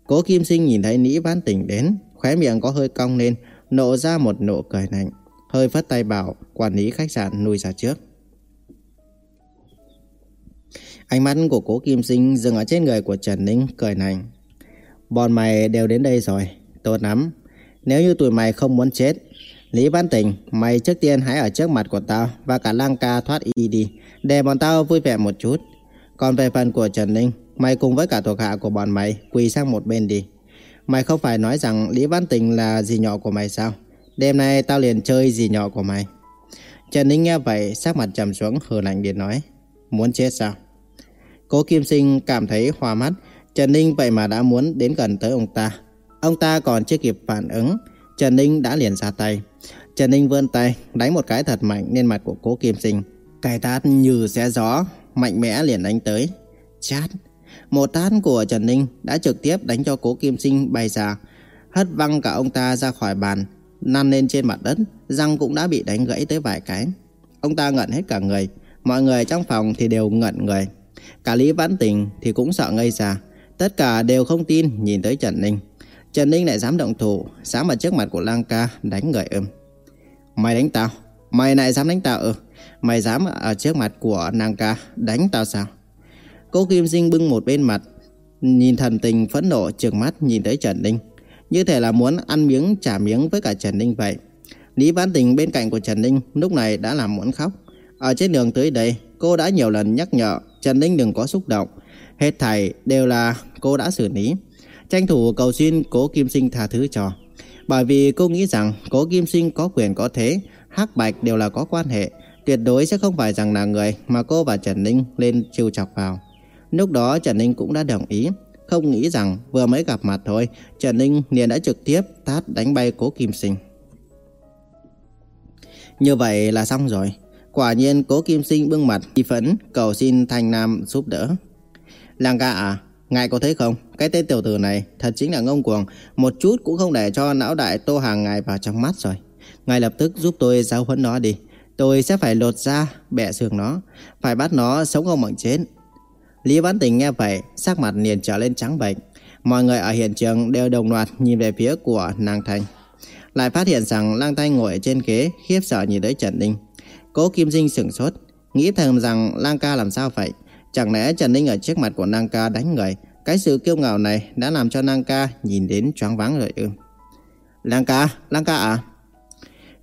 Cố Kim Sinh nhìn thấy Lý Văn Tình đến, khóe miệng có hơi cong lên, nộ ra một nụ cười lạnh hơi phất tay bảo quản lý khách sạn nuôi ra trước. Ánh mắt của cố Kim Sinh dừng ở trên người của Trần Ninh cười nành. Bọn mày đều đến đây rồi, tốt lắm. Nếu như tụi mày không muốn chết, Lý Văn Tình, mày trước tiên hãy ở trước mặt của tao và cả Lang Ca thoát y đi, để bọn tao vui vẻ một chút. Còn về phần của Trần Ninh, mày cùng với cả thuộc hạ của bọn mày quỳ sang một bên đi. Mày không phải nói rằng Lý Văn Tình là gì nhỏ của mày sao? Đêm nay tao liền chơi gì nhỏ của mày. Trần Ninh nghe vậy, sắc mặt trầm xuống hờ lạnh điện nói. Muốn chết sao? Cố Kim Sinh cảm thấy hoa mắt. Trần Ninh vậy mà đã muốn đến gần tới ông ta. Ông ta còn chưa kịp phản ứng. Trần Ninh đã liền ra tay. Trần Ninh vươn tay, đánh một cái thật mạnh lên mặt của cố Kim Sinh. Cái tát như xé gió, mạnh mẽ liền đánh tới. Chát! Một tát của Trần Ninh đã trực tiếp đánh cho cố Kim Sinh bay ra, hất văng cả ông ta ra khỏi bàn, năn lên trên mặt đất, răng cũng đã bị đánh gãy tới vài cái. Ông ta ngẩn hết cả người, mọi người trong phòng thì đều ngẩn người. Cả Lý Vãn Tình thì cũng sợ ngây ra, tất cả đều không tin nhìn tới Trần Ninh. Trần Ninh lại dám động thủ, dám ở trước mặt của Lang Ca đánh người ưm. Mày đánh tao, mày lại dám đánh tao ư? Mày dám ở trước mặt của Lang Ca đánh tao sao? Cô Kim Sinh bưng một bên mặt, nhìn thần tình phẫn nộ trừng mắt nhìn tới Trần Ninh. Như thể là muốn ăn miếng trả miếng với cả Trần Ninh vậy. Lý Văn Tình bên cạnh của Trần Ninh lúc này đã làm muốn khóc. Ở trên đường tới đây, cô đã nhiều lần nhắc nhở Trần Ninh đừng có xúc động. Hết thảy đều là cô đã xử lý. Tranh thủ cầu xin cố Kim Sinh tha thứ cho. Bởi vì cô nghĩ rằng cố Kim Sinh có quyền có thế, hắc bạch đều là có quan hệ. Tuyệt đối sẽ không phải rằng là người mà cô và Trần Ninh lên chiêu chọc vào. Lúc đó Trần Ninh cũng đã đồng ý. Không nghĩ rằng vừa mới gặp mặt thôi, Trần Ninh liền đã trực tiếp tát đánh bay cố Kim Sinh. Như vậy là xong rồi. Quả nhiên cố Kim Sinh bưng mặt y phấn cầu xin Thanh Nam giúp đỡ. Làng ca à, ngài có thấy không? Cái tên tiểu tử này thật chính là ngông cuồng, một chút cũng không để cho não đại tô hàng ngài vào trong mắt rồi. Ngài lập tức giúp tôi giáo huấn nó đi. Tôi sẽ phải lột ra, bẻ xương nó, phải bắt nó sống không bằng chết. Lý Văn Tình nghe vậy, sắc mặt liền trở lên trắng bệch. Mọi người ở hiện trường đều đồng loạt nhìn về phía của nàng Thanh. Lại phát hiện rằng Lang Thanh ngồi trên ghế, khiếp sợ nhìn tới Trần Ninh. Cố Kim Dinh sửng sốt, nghĩ thầm rằng Lang ca làm sao vậy? Chẳng lẽ Trần Ninh ở trước mặt của Nang ca đánh người? Cái sự kiêu ngạo này đã làm cho Nang ca nhìn đến choáng váng rồi ư? Nang ca, Nang ca à?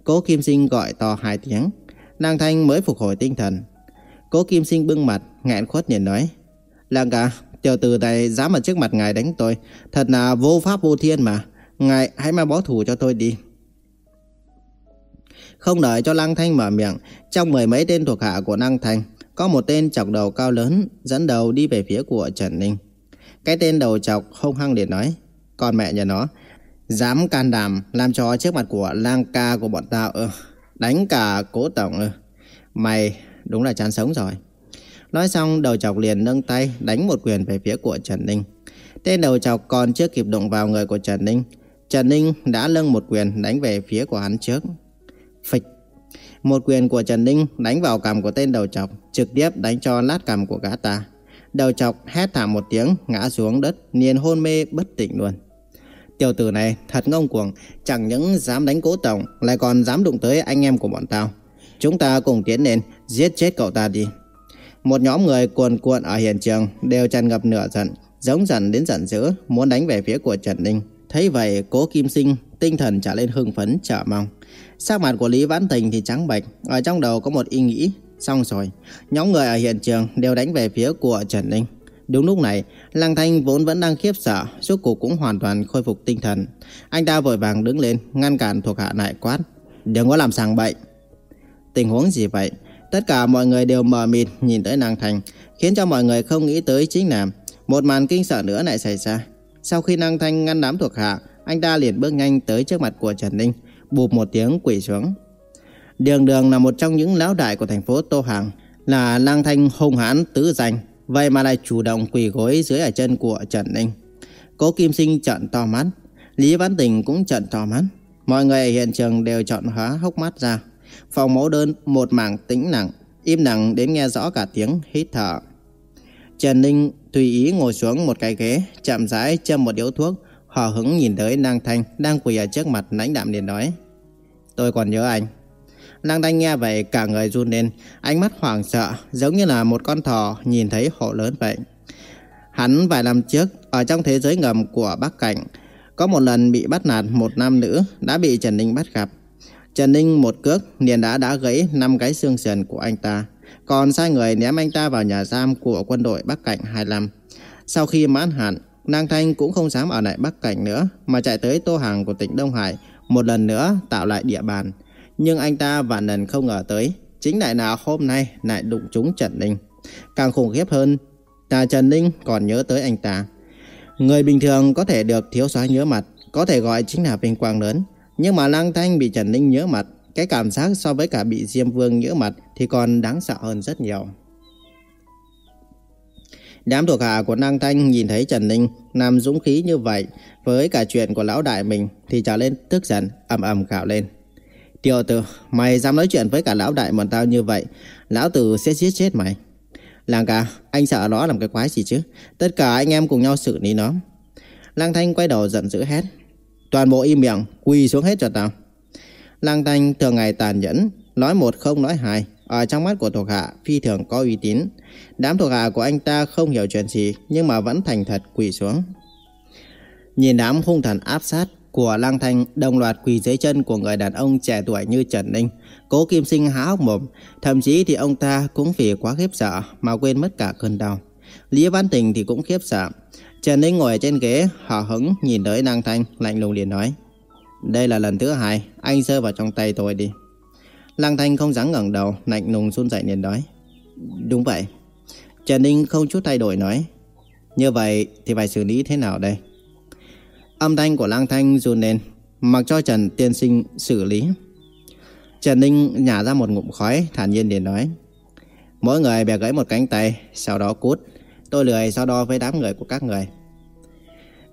Cố Kim Sinh gọi to hai tiếng. Lang Thanh mới phục hồi tinh thần. Cố Kim Sinh bưng mặt, nghẹn khuất nhìn nói. Lang ca, tiểu tử này dám ở trước mặt ngài đánh tôi. Thật là vô pháp vô thiên mà. Ngài hãy mà bó thủ cho tôi đi. Không đợi cho Lăng Thanh mở miệng, trong mười mấy tên thuộc hạ của Lăng Thanh, có một tên chọc đầu cao lớn dẫn đầu đi về phía của Trần Ninh. Cái tên đầu chọc hung hăng liền nói, con mẹ nhà nó, dám can đảm làm cho trước mặt của lang ca của bọn tao ư, đánh cả cố tổng ư. Mày đúng là chán sống rồi. Nói xong đầu chọc liền nâng tay đánh một quyền về phía của Trần Ninh. Tên đầu chọc còn chưa kịp đụng vào người của Trần Ninh. Trần Ninh đã lưng một quyền đánh về phía của hắn trước. Phịch. Một quyền của Trần Ninh đánh vào cằm của tên đầu chọc, trực tiếp đánh cho lát cằm của gã ta. Đầu chọc hét thảm một tiếng, ngã xuống đất, liền hôn mê bất tỉnh luôn. Tiểu tử này thật ngông cuồng, chẳng những dám đánh cố tổng, lại còn dám đụng tới anh em của bọn tao. Chúng ta cùng tiến lên, giết chết cậu ta đi. Một nhóm người cuồn cuộn ở hiện trường đều tràn ngập nửa giận, giống giận đến giận dữ, muốn đánh về phía của Trần Ninh. Thấy vậy, cố Kim Sinh tinh thần trở lên hưng phấn, chờ mong. Sắc mặt của Lý Vãn Tình thì trắng bệch, ở trong đầu có một ý nghĩ, xong rồi. Nhóm người ở hiện trường đều đánh về phía của Trần Ninh. Đúng lúc này, Lăng Thanh vốn vẫn đang khiếp sợ, suốt cuộc cũng hoàn toàn khôi phục tinh thần. Anh ta vội vàng đứng lên, ngăn cản thuộc hạ lại quát. Đừng có làm sàng bậy. Tình huống gì vậy? Tất cả mọi người đều mờ mịt nhìn tới Lăng Thanh, khiến cho mọi người không nghĩ tới chính là một màn kinh sợ nữa lại xảy ra. Sau khi Lăng Thanh ngăn đám thuộc hạ, anh ta liền bước nhanh tới trước mặt của Trần Ninh, bụp một tiếng quỳ xuống. Đường đường là một trong những lão đại của thành phố Tô Hàng, là lang Thanh hung hãn tứ danh, vậy mà lại chủ động quỳ gối dưới ở chân của Trần Ninh. Cố Kim Sinh trợn to mắt, Lý Văn Tình cũng trợn to mắt. Mọi người ở hiện trường đều chọn hóa hốc mắt ra. Phòng mẫu đơn một mảng tĩnh lặng, im lặng đến nghe rõ cả tiếng hít thở. Trần Ninh tùy ý ngồi xuống một cái ghế, chậm rãi châm một điếu thuốc, hờ hững nhìn tới lang Thanh đang quỳ ở trước mặt lãnh đạm liền nói. Tôi còn nhớ anh. Lăng Thanh nghe vậy cả người run lên, ánh mắt hoảng sợ, giống như là một con thỏ nhìn thấy hổ lớn vậy. Hắn vài năm trước, ở trong thế giới ngầm của Bắc Cảnh, có một lần bị bắt nạt một nam nữ đã bị Trần Ninh bắt gặp. Trần Ninh một cước liền đã đã gãy năm cái xương sườn của anh ta, còn sai người ném anh ta vào nhà giam của quân đội Bắc Cảnh 25. Sau khi mãn hạn, Nang Thanh cũng không dám ở lại Bắc Cảnh nữa mà chạy tới Tô Hàng của tỉnh Đông Hải một lần nữa tạo lại địa bàn. Nhưng anh ta vạn lần không ngờ tới, chính đại nào hôm nay lại đụng trúng Trần Ninh. Càng khủng khiếp hơn là Trần Ninh còn nhớ tới anh ta. Người bình thường có thể được thiếu xóa nhớ mặt, có thể gọi chính là vinh quang lớn. Nhưng mà Lang Thanh bị Trần Ninh nhớ mặt, cái cảm giác so với cả bị Diêm Vương nhớ mặt thì còn đáng sợ hơn rất nhiều. Đám thuộc hạ của Năng Thanh nhìn thấy Trần Ninh nằm dũng khí như vậy với cả chuyện của lão đại mình thì trở lên tức giận, ầm ầm gào lên. Tiểu tử, mày dám nói chuyện với cả lão đại bọn tao như vậy, lão tử sẽ giết chết mày. Làng ca, anh sợ nó làm cái quái gì chứ? Tất cả anh em cùng nhau xử lý nó. Lang Thanh quay đầu giận dữ hét. Toàn bộ im miệng, quỳ xuống hết cho tao. Lang Thanh thường ngày tàn nhẫn, nói một không nói hai, ở trong mắt của thuộc hạ phi thường có uy tín. Đám thuộc hạ của anh ta không hiểu chuyện gì nhưng mà vẫn thành thật quỳ xuống. Nhìn đám hung thần áp sát của Lang Thanh đồng loạt quỳ dưới chân của người đàn ông trẻ tuổi như Trần Ninh, Cố Kim Sinh há hốc mồm, thậm chí thì ông ta cũng vì quá khiếp sợ mà quên mất cả cơn đau. Lý Văn Tình thì cũng khiếp sợ. Trần Ninh ngồi trên ghế, hờ hững nhìn tới Lang Thanh, lạnh lùng liền nói: "Đây là lần thứ hai, anh rơi vào trong tay tôi đi." Lang Thanh không dám ngẩng đầu, lạnh lùng run rẩy liền nói: "Đúng vậy." Trần Ninh không chút thay đổi nói: "Như vậy thì phải xử lý thế nào đây?" Âm thanh của Lang Thanh run lên, mặc cho Trần Tiên Sinh xử lý. Trần Ninh nhả ra một ngụm khói, thản nhiên để nói. Mỗi người bẻ gãy một cánh tay, sau đó cút. Tôi lười so đo với đám người của các người.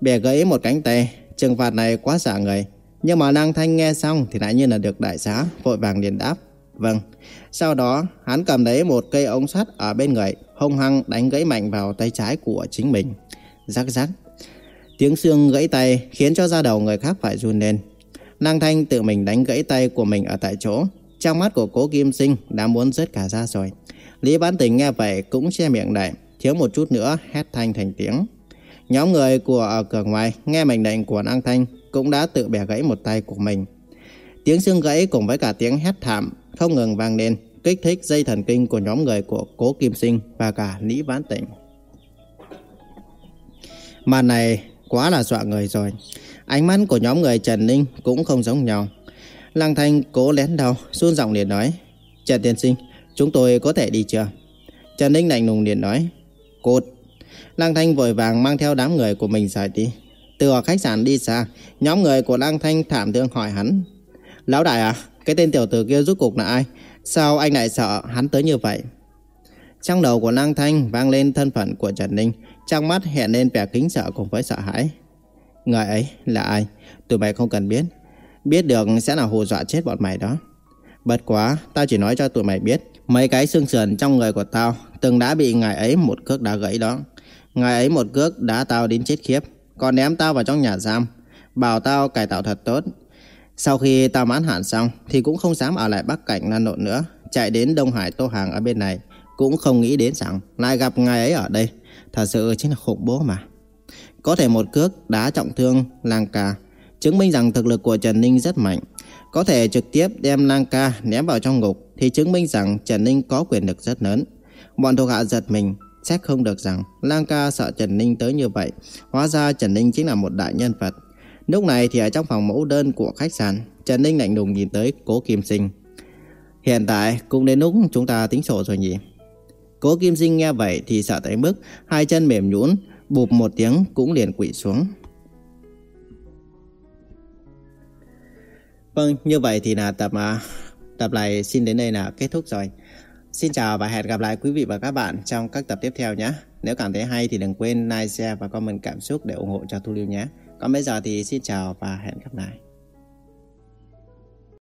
Bẻ gãy một cánh tay, trừng phạt này quá xả người. Nhưng mà Lăng Thanh nghe xong thì lại như là được đại xá, vội vàng liền đáp. Vâng. Sau đó, hắn cầm lấy một cây ống sắt ở bên người, hung hăng đánh gãy mạnh vào tay trái của chính mình. Rắc rắc. Tiếng xương gãy tay khiến cho da đầu người khác phải run lên. Lăng Thanh tự mình đánh gãy tay của mình ở tại chỗ. Trong mắt của cố Kim Sinh đã muốn rớt cả ra rồi. Lý Bán Tình nghe vậy cũng che miệng lại, thiếu một chút nữa hét thanh thành tiếng. Nhóm người của ở cửa ngoài nghe mệnh lệnh của Lăng Thanh cũng đã tự bẻ gãy một tay của mình. Tiếng xương gãy cùng với cả tiếng hét thảm không ngừng vang lên, kích thích dây thần kinh của nhóm người của Cố Kim Sinh và cả Lý Vãn Tịnh. Màn này quá là dọa người rồi. Ánh mắt của nhóm người Trần Ninh cũng không giống nhau. Lăng Thanh cố lén đầu, run giọng liền nói. Trần Tiên Sinh, chúng tôi có thể đi chưa? Trần Ninh lạnh lùng liền nói. Cột. Lăng Thanh vội vàng mang theo đám người của mình rời đi. Từ khách sạn đi xa, nhóm người của Lăng Thanh thảm thương hỏi hắn. Lão đại à, cái tên tiểu tử kia rút cục là ai? Sao anh lại sợ hắn tới như vậy? Trong đầu của Lăng Thanh vang lên thân phận của Trần Ninh, trong mắt hiện lên vẻ kính sợ cùng với sợ hãi. Người ấy là ai? Tụi mày không cần biết. Biết được sẽ là hù dọa chết bọn mày đó. Bất quá, tao chỉ nói cho tụi mày biết, mấy cái xương sườn trong người của tao từng đã bị ngài ấy một cước đá gãy đó. Ngài ấy một cước đá tao đến chết khiếp, còn ném tao vào trong nhà giam, bảo tao cải tạo thật tốt. Sau khi tao mãn hạn xong thì cũng không dám ở lại Bắc Cảnh lan lộn nữa, chạy đến Đông Hải Tô Hàng ở bên này, cũng không nghĩ đến rằng lại gặp ngài ấy ở đây. Thật sự chính là khủng bố mà. Có thể một cước đá trọng thương Lang Ca, chứng minh rằng thực lực của Trần Ninh rất mạnh. Có thể trực tiếp đem Lang Ca ném vào trong ngục thì chứng minh rằng Trần Ninh có quyền lực rất lớn. Bọn thuộc hạ giật mình, xét không được rằng Lang Ca sợ Trần Ninh tới như vậy. Hóa ra Trần Ninh chính là một đại nhân vật. Lúc này thì ở trong phòng mẫu đơn của khách sạn, Trần Ninh lạnh lùng nhìn tới Cố Kim Sinh. Hiện tại cũng đến lúc chúng ta tính sổ rồi nhỉ? Cố Kim Sinh nghe vậy thì sợ tới mức hai chân mềm nhũn, bụp một tiếng cũng liền quỵ xuống. Vâng, như vậy thì là tập à, tập này xin đến đây là kết thúc rồi. Xin chào và hẹn gặp lại quý vị và các bạn trong các tập tiếp theo nhé. Nếu cảm thấy hay thì đừng quên like, share và comment cảm xúc để ủng hộ cho Thu Lưu nhé. Còn bây giờ thì xin chào và hẹn gặp lại.